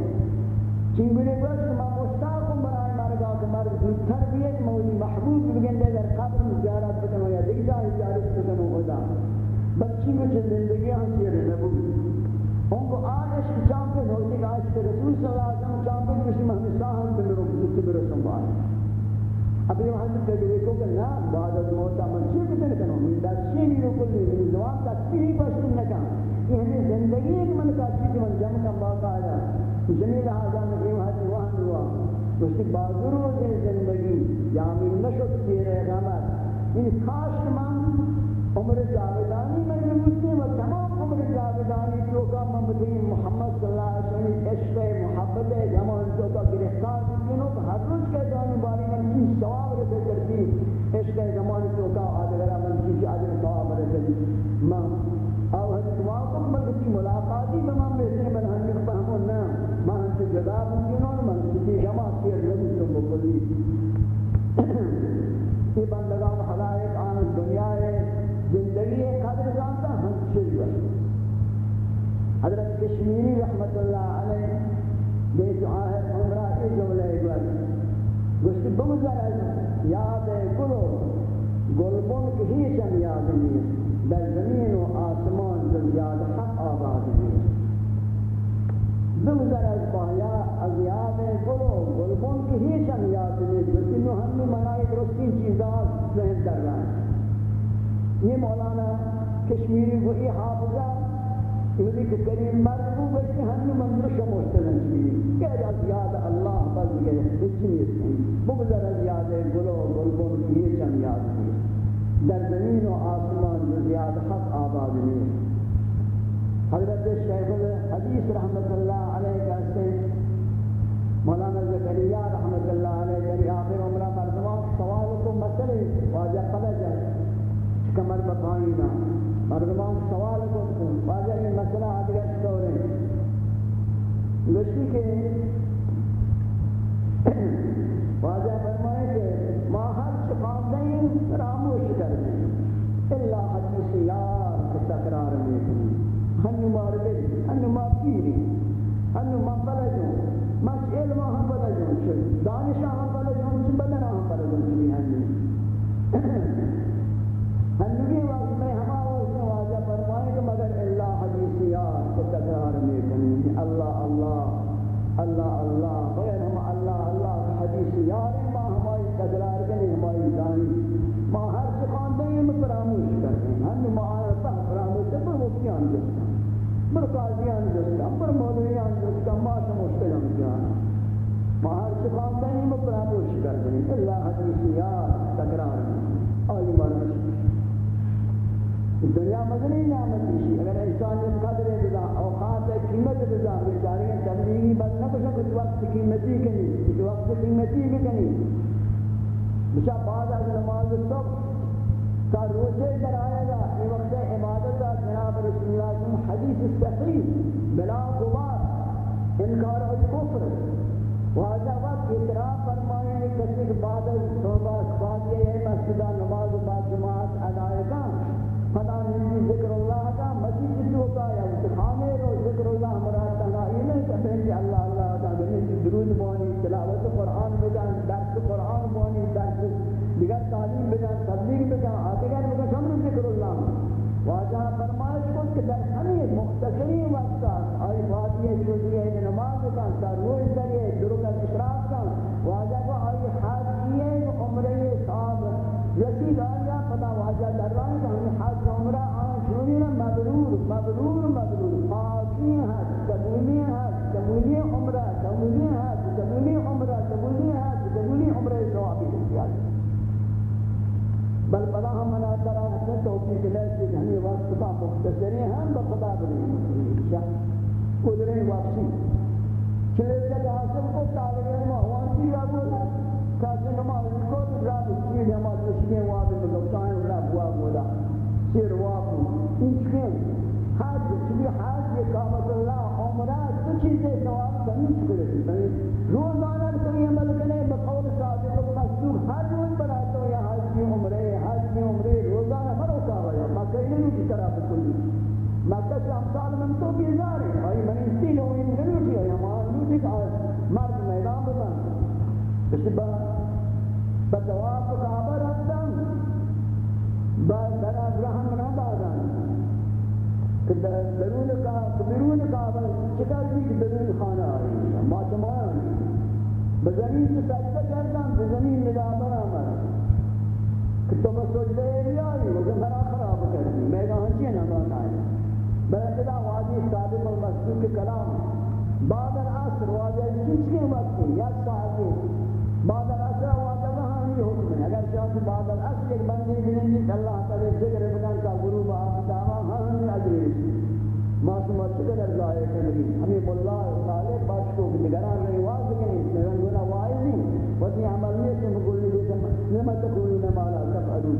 چنگوری گوشت ما مشتاق برای مرگا کہ مرگ زودتر بیت مولی محبوب بگندے در قبر زیارت بکنو یا دیکھ جاہی زیارت بکنو خدا۔ بچی کو زندگی ہم سیر نبوی ان کو آدش کی چامپن ہوتی کہ آج کے رسول صلی اللہ علیہ وسلم چامپن کسی محمد صاحب بن رو کسی برسن بار اب وہاں سے سے دیکھو کہ نا، بعد از موت من چیز کتنے کروں میں دستی نہیں رکل نہیں میری زبان کا تیری پشت نہ کام کہ ہمیں یعنی زندگی ایک من کا اچھی چیز من جم کا موقع آیا جنہی رہا جانا کہ وہاں سے وہاں ہوا۔ تو اسی بازور ہو جائے زندگی یا ہمیں نشد تیرے غمت یعنی ان کاش من عمر جاویدانی میں نبود تھی وہ تمام عمر جاویدانی جو کا ممدین محمد صلی اللہ علیہ وسلم عشق محبت ہے جمع کاذبینوں کو ہر روز کے جانے والے ہیں کی ثواب رسے کرتی اس کے زمانے تو کا آدھگرہ من کی کہ آدھگرہ ثواب رسے کرتی میں او ہر ثواب کو من کی ملاقاتی زمان میں سے من ہم نے نہ میں سے جدا ممکنوں من کی جمع کی رہی تو مقلی یہ بندگاں حلائق آن دنیا ہے۔ زندگی قدر جانتا، ہم سے حضرت کشمیری رحمت اللہ علیہ بے دعا ہے۔ گوشتی بگذر از یاد گلو۔ گلبن کی ہیچ ہم یاد نہیں در زمین و آسمان در یاد حق آباد نہیں بگذر از بایا از یاد گلو۔ گلبن کی ہیچ ہم یاد نہیں گوشتی نو ہم نے منائی درستی چیزات ذہن در رہا ہے یہ مولانا کشمیری کو یہ حافظہ یہ کہ کریم مرحوب ہے کہ ہم منظر شموشتن چیزی کہ از یاد اللہ بل گئے اس چیز بگذر از یاد گلو گلبن یہ چم یاد کی در زمین و آسمان زیاد حق آباد نہیں حضرت شیخ الحدیث رحمت اللہ علیہ کہتے ہیں مولانا زکریہ رحمت اللہ علیہ کہ آخر عمرہ مردمان سوال کو مسئلے واجہ قبل جائے۔ کمر بپائینا مردمان سوال کو واجہ یہ مسئلہ آدھگر سورے گوشتی کے واجہ فرمائے کہ ما ہر چپاک دیں راموش کر دیں اللہ حدیث یار کے تقرار میں کنی ہنو مار دے ہنو ما پیری ہنو ما بلجوں مچ علم ہم بلجوں دانشہ ہم شخان دنیم و پراموش کردنیم اللہ حدیثیات تکرار آئی مرمش دنیا مدنی نعمت شی اگر انسان اس قدر بدا اوقات قیمت بدا بیچاری تبلیغی بل نہ کچھ کچھ وقت قیمتی کنی کچھ وقت قیمتی بھی کنی بچا بعد از نماز صبح کا روزے در آئے گا، یہ وقت عبادت جناب رسول اللہ حدیث صحیح، بلا غبار انکار الکفر واجہ وقت اعتراف فرمائے کسی کے بعد از توبہ بعد یہ ہے مسجد نماز بعد جماعت ادائے گا۔ فلا نجی ذکر اللہ کا، مسجد جو کا یا خانے رو ذکر اللہ مراد تعالی یہ نہیں کہ پہلے اللہ اللہ تعالی درود بانی، تلاوت قرآن بجان درس قرآن بانی، درس دیگر تعلیم بدن تبلیغ بدن آدگر بدن شمر ذکر اللہ۔ واجہ فرمائش کو کہ در ہمیں مختصری وقت آئی فاتحہ شروعی ہے نماز کا در روز ذریعے مبرور مبرور پاکی ہے قبولی ہے قبولی عمرہ قبولی ہے قبولی عمرہ قبولی ہے قبولی عمرہ ثوابی ہے بل بلا ہم منا ترا ہے توفیق لے کہ ہمیں وقت کا مختصر ہیں ہم بخدا بنے قدرت واپسی چلے جب حاصل؟ کو طالب علم ہوان کی ابو کاش نماز کو رب کی نماز؟ واب میں لوٹائیں رب وا بولا سیر واب ان حج یہ حاج یہ قابط اللہ عمرہ تو چیزے سواب سمیش کرے روزانہ تو یہ ملکنے بقول صادق اللہ سور حاج ہوئی بناتا ہوں یہ حاج کی عمرے حاج کی عمرے، روزانہ مرو کہا رہا ہے۔ مکہ نہیں کی طرح بکلی مکہ سے ہم سال میں تو بھی جا رہے بھائی، میں اس کی لوگ ان کے لوٹی ہے۔ ہمارا لوٹی کا آج مرد میدان بنا اس بار بجواب کو کہا رہا ہوں بس بڑا گرہن بنا دا جانا کہ درون کا درون کعبہ چکر بھی درون خانہ آئی. ما تمام. بزمین سے سجدہ کردن بزمین ندامر آمد. کہ بس سجدے بیاری وہ زمرہ خراب کرنی میگا ہنچی نمان آئے بلکہ واجی صادق المسجد کے کلام. بعد العصر واجی چیز کے وقت یا ساعتی. بعد العصر معمولی حکم ہے۔ اگر چاہتی بعد الاسر ایک بندی بلندی اللہ تعالی ذکر بکن کا غروب آفتاما ہم ادریس معصوم اچھکر ارزائے کنگی ہمیں بللہ تعالی باشکو کی نگران میں واضح کریں اس میں رنگونا وائزی وزی عملیت میں مکلی دیتا نمت کوئی نمالا تب ادو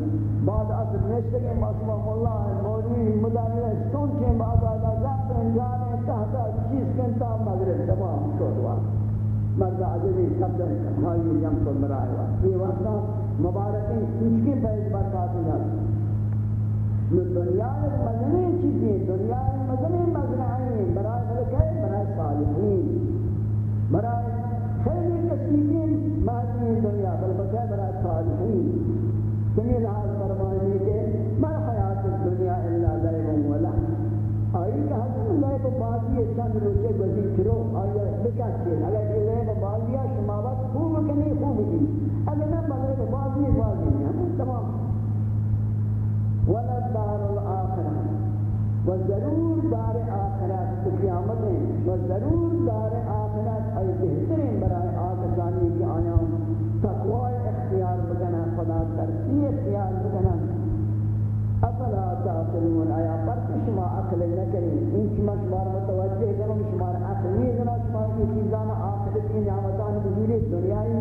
بعد اصل نشتے کے معصوم اللہ اللہ مولی مدامی سنچیں بعد آزا زبن جانے تحت چیز کنتا مغرب تمام چوتوا مرد عجبی در خالی یم کو برائے وقت. یہ وقتا مبارکیں سچکی پیش برکاتی جاتی دنیا مزنی چیزی دنیا مزنی مزرعیں برائے بلکہ برائے صالحین. برائے خیلی کسیقین مہدین دنیا، بلکہ برائے صالحین. سمیل حال فرمائنی کے مر حیات دنیا اللہ لحظ آئی کہ حضرت لعب بازی چند روچے گزی کرو آئی بکاتی اگر یہ لعب بازی شماوت خوب کنی خوب کی اگر نہ لعب بازی بازی ہم تمام ولا دار الآخرة وضرور دار آخرت قیامت وضرور دار آخرت ای بہترین برای آکسانی کی آیا تقوی اختیار بکنا خدا ترسی اختیار بکنا افلا تعقلون؟ آیا پر شما عقل نکرین این شما شمار متوجہ کرو شمار عقل نہیں کرو شمار یہ چیزان آخرتی نعمتان بزوری دنیای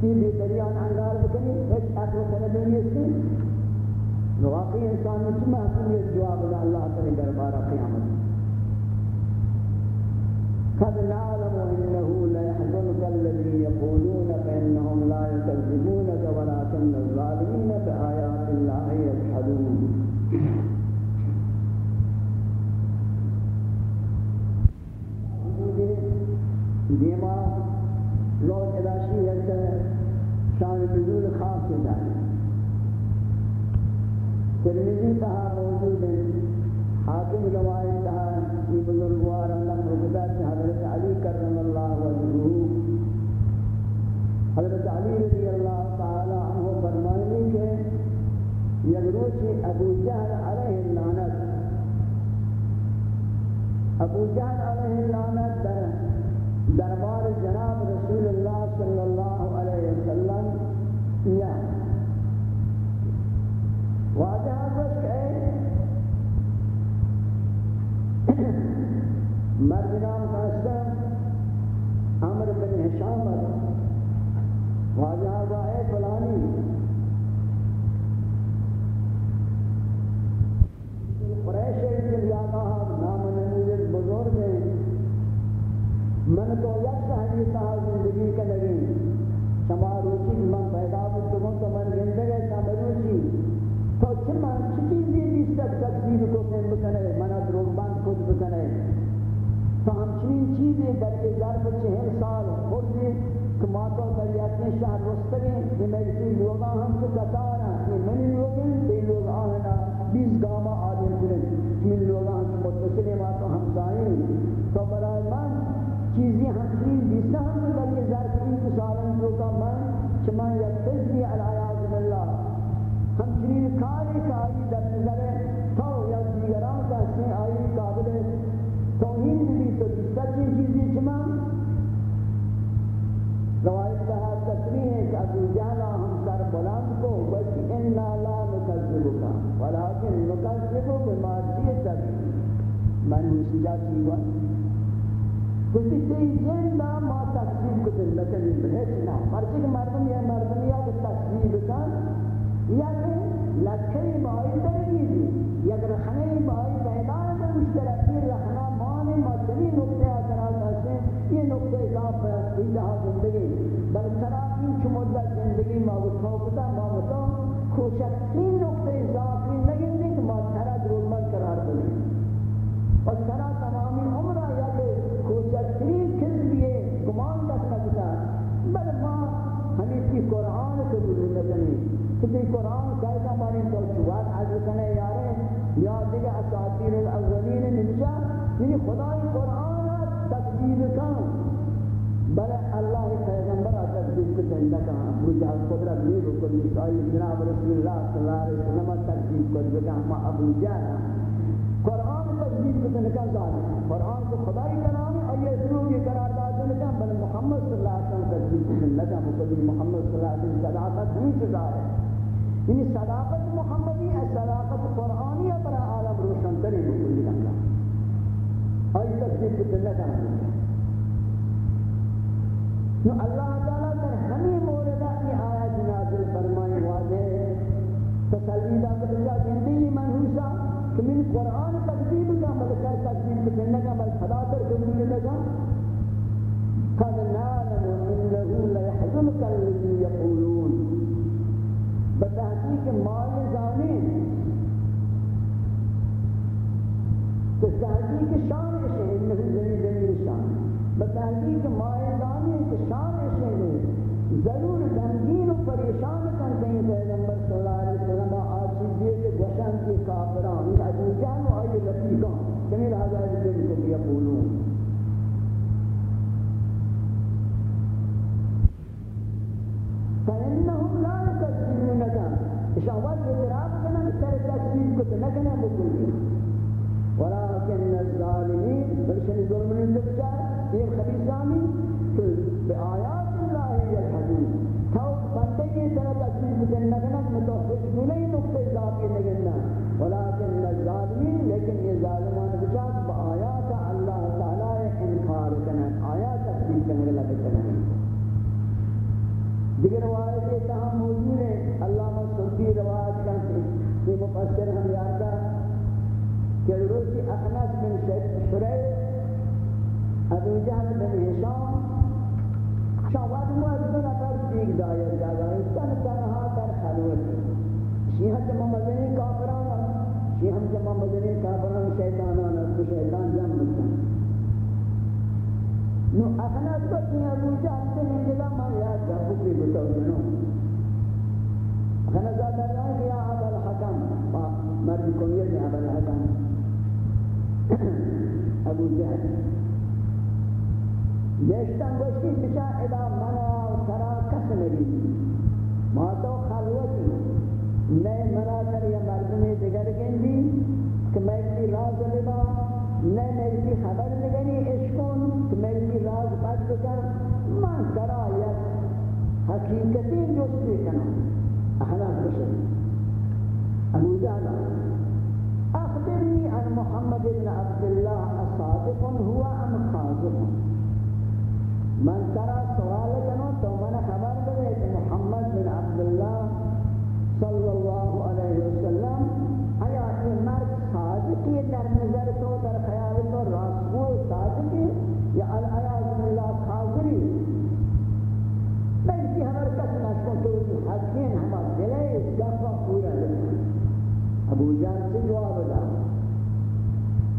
کی بیتریان انگار بکنی ایک عقل سندنی نیستی. واقعی انسان میں چھ محسولیت جواب دا اللہ تعالی دربارہ قیامت. قد نعلم إنه لا يحزنك الذي يقولون فإنهم لا يكذبونك ولكن الظالمين بآيات الله يجحدون. دیما لوگ اداشی ہے شان نزول خاص ہے ترمذی تہا موجود ہے حاکم روایت تہا یہ بزرگوار اللہ کرم اللہ وجہہ حضرت علی رضی اللہ تعالی عنہ فرمائے کہ یک روز ابو جہل علیہ اللعنت۔ ابو جہل علیہ اللعنت در دربار جناب رسول اللہ صلی اللہ علیہ وسلم یا واجہ کچھ کہ مردگان خاصتا عمر بن حشام واجہ اے فلانی۔ قریش کے زیادہ نام نموز بزرگ ہیں۔ من تو یک سہلی سہا زندگی کا لگے۔ شما روچی من پیدا بودتوں تو من گندگے سمروچی تو چما چیزی نیست تکبیر کو فهم بکنے منا دروگ بند خود بکنے۔ تو ہمچنین چیزیں در کے ظرف چہل سال خوردی کہ ماتا در یقین شہر کہ میں اسی لوگا ہم سے بتا رہا ہوں کہ منی لوگیں بے لوگ آہنا بیس گاما آدم کریں من لوگا ہم سے متصلے ماتا ہم سائیں تو برائے من چیزیں ہمچنین بیسا ہم سے در کے ظرف کی جو کا من چمان یقفز بھی العیاض باللہ۔ ہمچنین کاری کاری در نظر تو یا دیگران کا اس میں آئی قابل توہین سچی چیزی چمان روایت بہا تصریح ہے کہ ابو جانا ہم سر بلند کو بچی اننا لا نکذب کا ولیکن نکذب بما دیتا من نشجا چیوان کسی چیز جن دا ما تقسیم کو دل لکلی بہت نا مرچک مردم یا مردمیہ کو تقسیم کا یا کہ لکھنی بائی ترکی یا کہ رخنی بائی پیدا ہے تو رخنا مانے مدنی نکلی یہ نقطہ اضافہ ہے کہ لہا زندگی. بل سرائی چمدہ زندگی ما وہ توبتا ما وہ تو کوشش. تین نقطہ اضافی نہیں دی کہ ما سرا ظلمت قرار دے اور سرا تمام عمرہ یا کہ کوشش تین کس لیے گمان کا سکتا بل ما ہمیں کی قرآن کو ضرورت نہیں کہ قرآن قاعدہ پانی تو جواب حاضر کرنے یارے یا دیگہ اساتیر الاولین نشا یعنی خدای قرآن تقدیر کن بل اللہ پیغمبر تصدیق کو زندہ کا ابو جہل قدرت نہیں رکن نسائی جناب رسول اللہ صلی اللہ علیہ وسلم تصدیق کو بگا ہم ابو جہل قرآن تصدیق کو زندہ ظالم قرآن کو خدای کلام ہے اور یہ ضرور یہ قرار داد زندہ بل محمد صلی اللہ علیہ وسلم تصدیق کو زندہ کا مقدم محمد صلی اللہ علیہ وسلم صداقت نہیں سزا ہے یعنی صداقت محمدی ہے صداقت قرآنی ہے پر عالم روشن کرے بکلی کو زندہ کا تو اللہ تعالیٰ در ہمیں موردہ کی آیات نازل فرمائے واضح تسلیدہ کرتا زندگی منحوسا کہ من قرآن تقدیم کا ملکر تقدیم کرنے کا بل خدا کر قبول لگا قد نعلم انه ليحزنك الذي يقولون۔ بتحقیق مال تو تحقیق شان بتحقیق مائدانی کے شان شہدے ضرور غمگین و پریشان کر دیں پیغمبر صلی اللہ علیہ وسلم۔ آجی دیئے کہ گشن کے کافران یہ ابو و آئی لطیقان کمی لہذا ہے دل کو بھی اقولون فإنهم لا يكذبونك۔ إشاوات اعتراف کرنا تر تکذیب کو نہ بکلی ولكن الظالمين بلشن ظلم نے النبجار یہ خبیثانی کہ بآیات اللہ یلحدون تو بندے کی طرح تصویر بدن نگنا متوفق دونئی نقطے ذاتی نگنا ولیکن الظالمین لیکن یہ ظالمان بچاک بآیات اللہ تعالی انکار کنن آیات تصویر کنن لگے کنن دیگر روایت یہ تاہم موجود ہے اللہ سلطی روایت کرتے یہ مفسر ہم یاد کہ روزی اخنس بن شریف جهل بن هشام شاید مؤذن نفر دیگ دایر جاگا انسان تنها در خلوت. شیعہ جمع مدنی کافران. شیعہ جمع مدنی کافران شیطانان تو شیطان جمع مدن نو اخنا سبتی ابو جهل بن انجلا من یاد جا بکری بتو جنو اخنا زادر رہا یا ابا الحکم. مرد کنیر میں ابا الحکم. ابو جهل. گشتن گوشتی بشا ادا منا و سرا کس نبی. ما تو خلوتی نئے منا سر یا مردم دگر گندی کہ میں کی راز لبا نئے میں میری خبر لگنی عشقون کہ میں کی راز بد بکر. من سرا یا حقیقتی جستی کنا احلاق بشن ابو جانا. اخبرني عن محمد بن عبد الله الصادق هو ام كاذب من ترى سؤال کنو تو من خبر بده محمد بن عبد الله صلى الله عليه وسلم آیا این مرد صادقی در نظر تو در خیال تو راستگو صادقی؟ یا العیاذ بالله خاذری بلکہ ہمارے کس نشکن تو حقین ہمارے دلے گفا پورا ابو جان سے جواب دا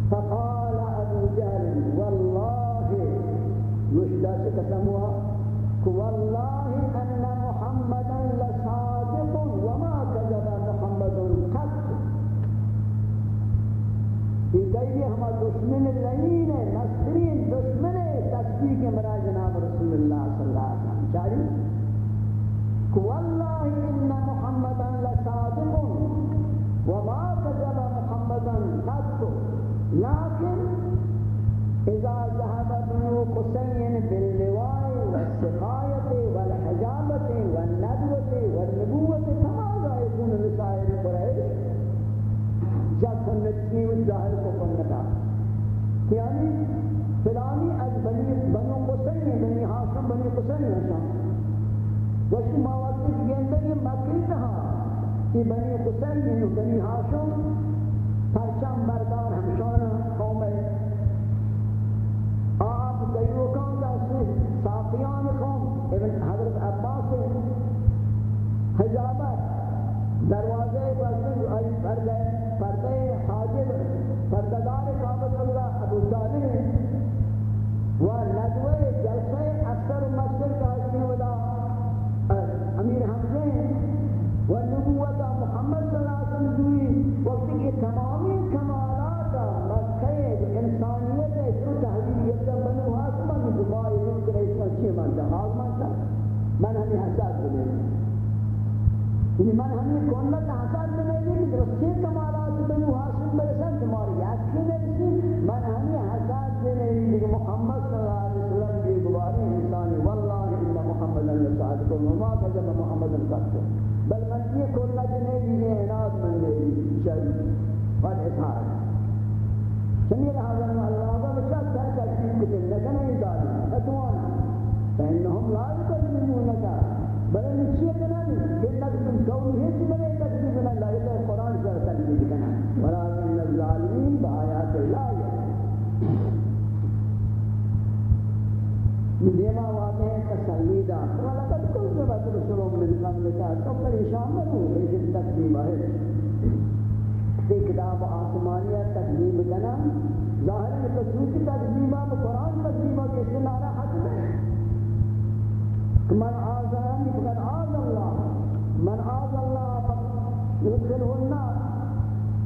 فقال ابو جهل والله قسموا والله ان محمدا لصادق وما كذب محمد قط یہ کہیے ہمارا دشمن نہیں ہے نصرین دشمن ہے تصدیق ہمارا جناب رسول اللہ صلی اللہ علیہ وسلم چاہیے والله ان محمدا لصادق وما كذب محمدا قط لكن إذا ذهب بنو قسين باللواء والسقاية والحجابة والندوة والنبوة فماذا يكون لسائر قريش؟ جب سنتنی و ظاہر کو کرنا یعنی فلانی از بنی بنو قسین بنی حاشم بنی قسین نشان وشی مواقع کی اندر یہ مکی کہا کہ بنی قسین بنی حاشم پرچم بردار ہمشان قوم ساقیان قوم ابن حضرت عباس حجابت دروازے بسن ای پردے پردے حاجب پردگار اللہ ابو طالب و ندوے جلسے اکثر مسجد کا ودا امیر حمزہ و نبوت محمد صلی اللہ علیہ وسلم تمامی یعنی من ہمیں کونت حساب دے کہ درستی کمالات بنو ہاشم برسن تمہاری یاد کی نرسی من ہمیں حساب دے کہ محمد صلی اللہ علیہ وسلم کی گواری إنسان. والله إن محمد صادق وما كذب محمد قط بل من یہ کونت نہیں ہے عناد من دے شر قد اظہار سمیر هذا الله وبشر تكذيب كتب لكن يدار فتوانا فإنهم لا يكذبونك بل نشيء كنان جنة من كون ہیچ بنے تکلیف نہ لائے قرآن سر تکلیف کنا ولكن الظالمین بآیات اللہ یہ دیما واقع ہے۔ تسلیدہ ولقد كذبت رسل من قبلك تو پریشان نہ ہو تکلیف ہے یہ کتاب تکلیف کنا ظاہر ہے کہ دوسری تکلیفہ قرآن تکلیفہ کے سنارہ حق ہے کہ من آزارہ فقد آز اللہ من عاد الله يدخله النار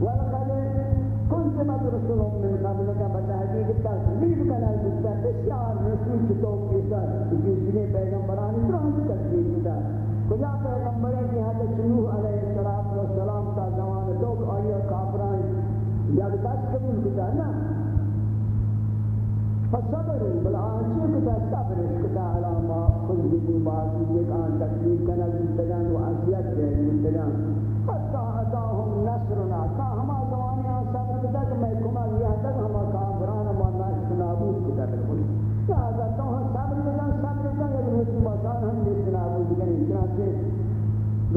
ولقد كنت مدرسهم من قبلك بتهديد الكاس مين كان يدخل بشار رسول كتوب كيسان يجيسني بيغم براني ترانس تكتير كتاب كجا بيغم براني هذا شنوه عليه الصلاة والسلام تا زمان دوك آية كافران يعني تشكرين كتاب نعم فصبر بالعاشی کتا صبر کتا علامہ خود بکو باقی ایک آن تقدیم کنا زندگان و عذیت دے زندگان حتی اتاهم نصرنا تا ہما زمانی آن صبر کتا کہ میں کمال یہ تک ہما کافران و ناشت نابود کتا رکھولی لہذا تو ہم صبر بکن صبر بکن یا روچی باسان ہم نیست نابود کریں چنانچہ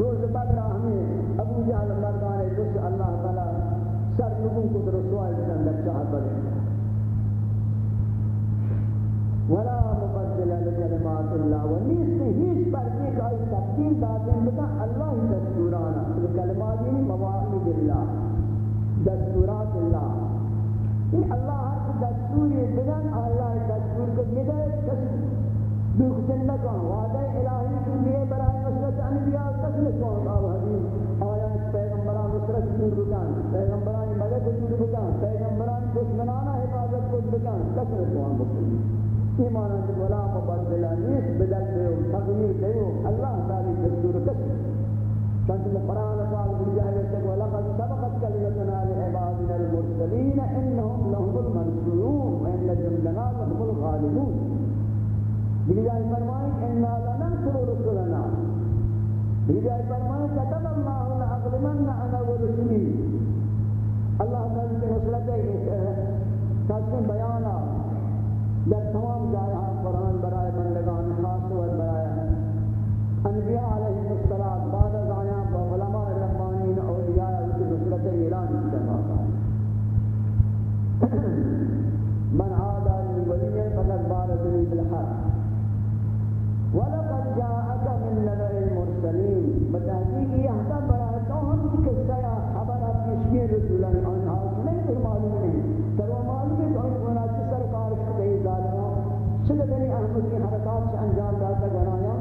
روز بدر ہمیں ابو جہل مردان جس اللہ تعالی سر لوگوں کو رسوائے کے اندر چاہت بدر ولا مبدل لكلمات الله ونيست هيش بركي كاي تقديم دادن بتا الله دستورانا۔ الكلمات يعني یعنی مواهب الله دستورات الله ان الله هر دستور بدن الله دستور کو ميدا کس دوخ جنن کا وعدہ الہی کی دیے برائے مسجد انبیاء، کس نے کون تھا حبیب پیغمبران مدد کو دکان پیغمبران دشمنانہ حفاظت کو دکان کس نے کون بکلی یہ مانند ولا مبدلہ نیست بدل دے ہو تغییر دے ہو اللہ تعالی دستور کس چند مقران قال بجائے تک ولا قد سبقت کلمتنا لعبادنا المرسلین انہم لہم المنصورون وین لجم لنا لہم الغالبون. بجائے فرمائی انا لننصر رسولنا. بجائے فرمائی کتب اللہ لعظمن انا ورسلی اللہ تعالی دے حسلتے ہیں تاکہ بیانہ در تمام جائے ہاں قرآن برائے بندگان خاص و برائے انبیاء علیہ السلام بعد از آیان و علماء رحمانین اولیاء کی نصرت اعلان کرتا من عادى لي فقد بارزني بالحق ولقد جاءك من نبأ المرسلين بتحقيق يهدى براتهم كسايا کی انجام داتا گنایا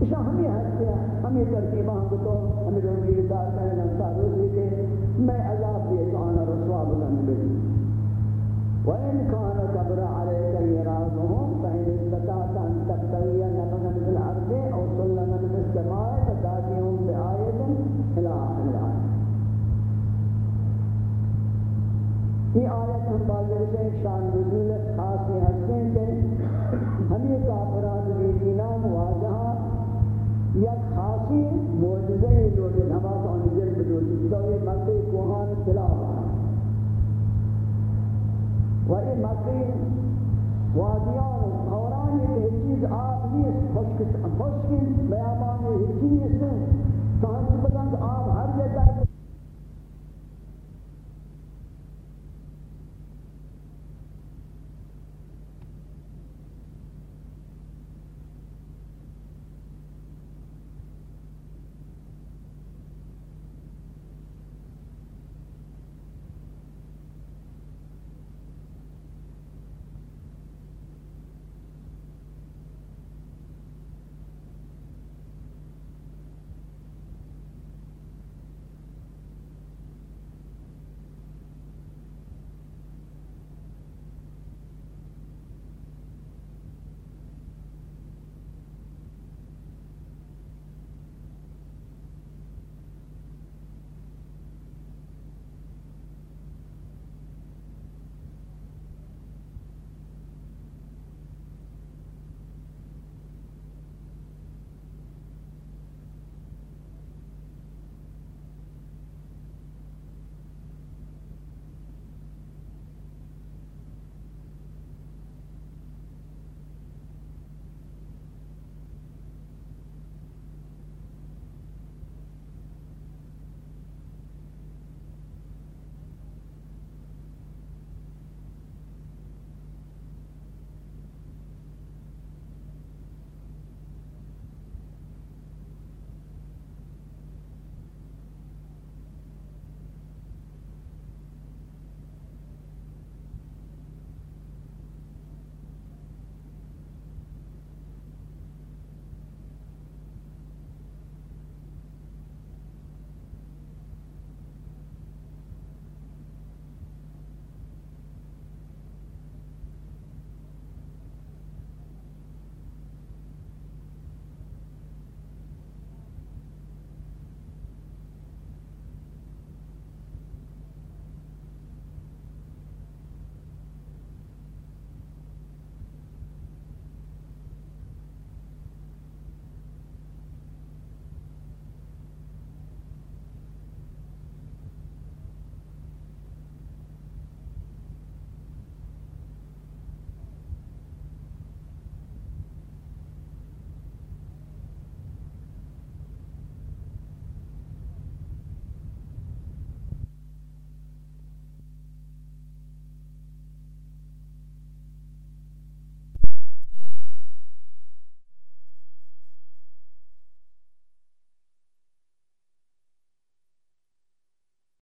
اشا ہمیں ہستے ہیں ہمیں ترتیبہ ہم کو، ہمیں روی دار کرنے انسان روزی کے میں عذاب دیے تو آنا رسوا بلند بلی وإن كان كبر عليك إيرادهم فإن استطعت أن تبتغي نفقا في الأرض أو سلما في السماء فتأتيهم بآية إلى آخر الآية یہ آیت ہم بازر سے شان رسول خاصی ہستے ہیں ہمیں کافرات بھی یک خاصی موجزه ای رو که نماز آن جل بدوشی دوی مکه کوهان سلاح و این مکه وادیان خوران یک چیز آب نیست خشکی بیامان یک چیز نیست. سانس بلند آب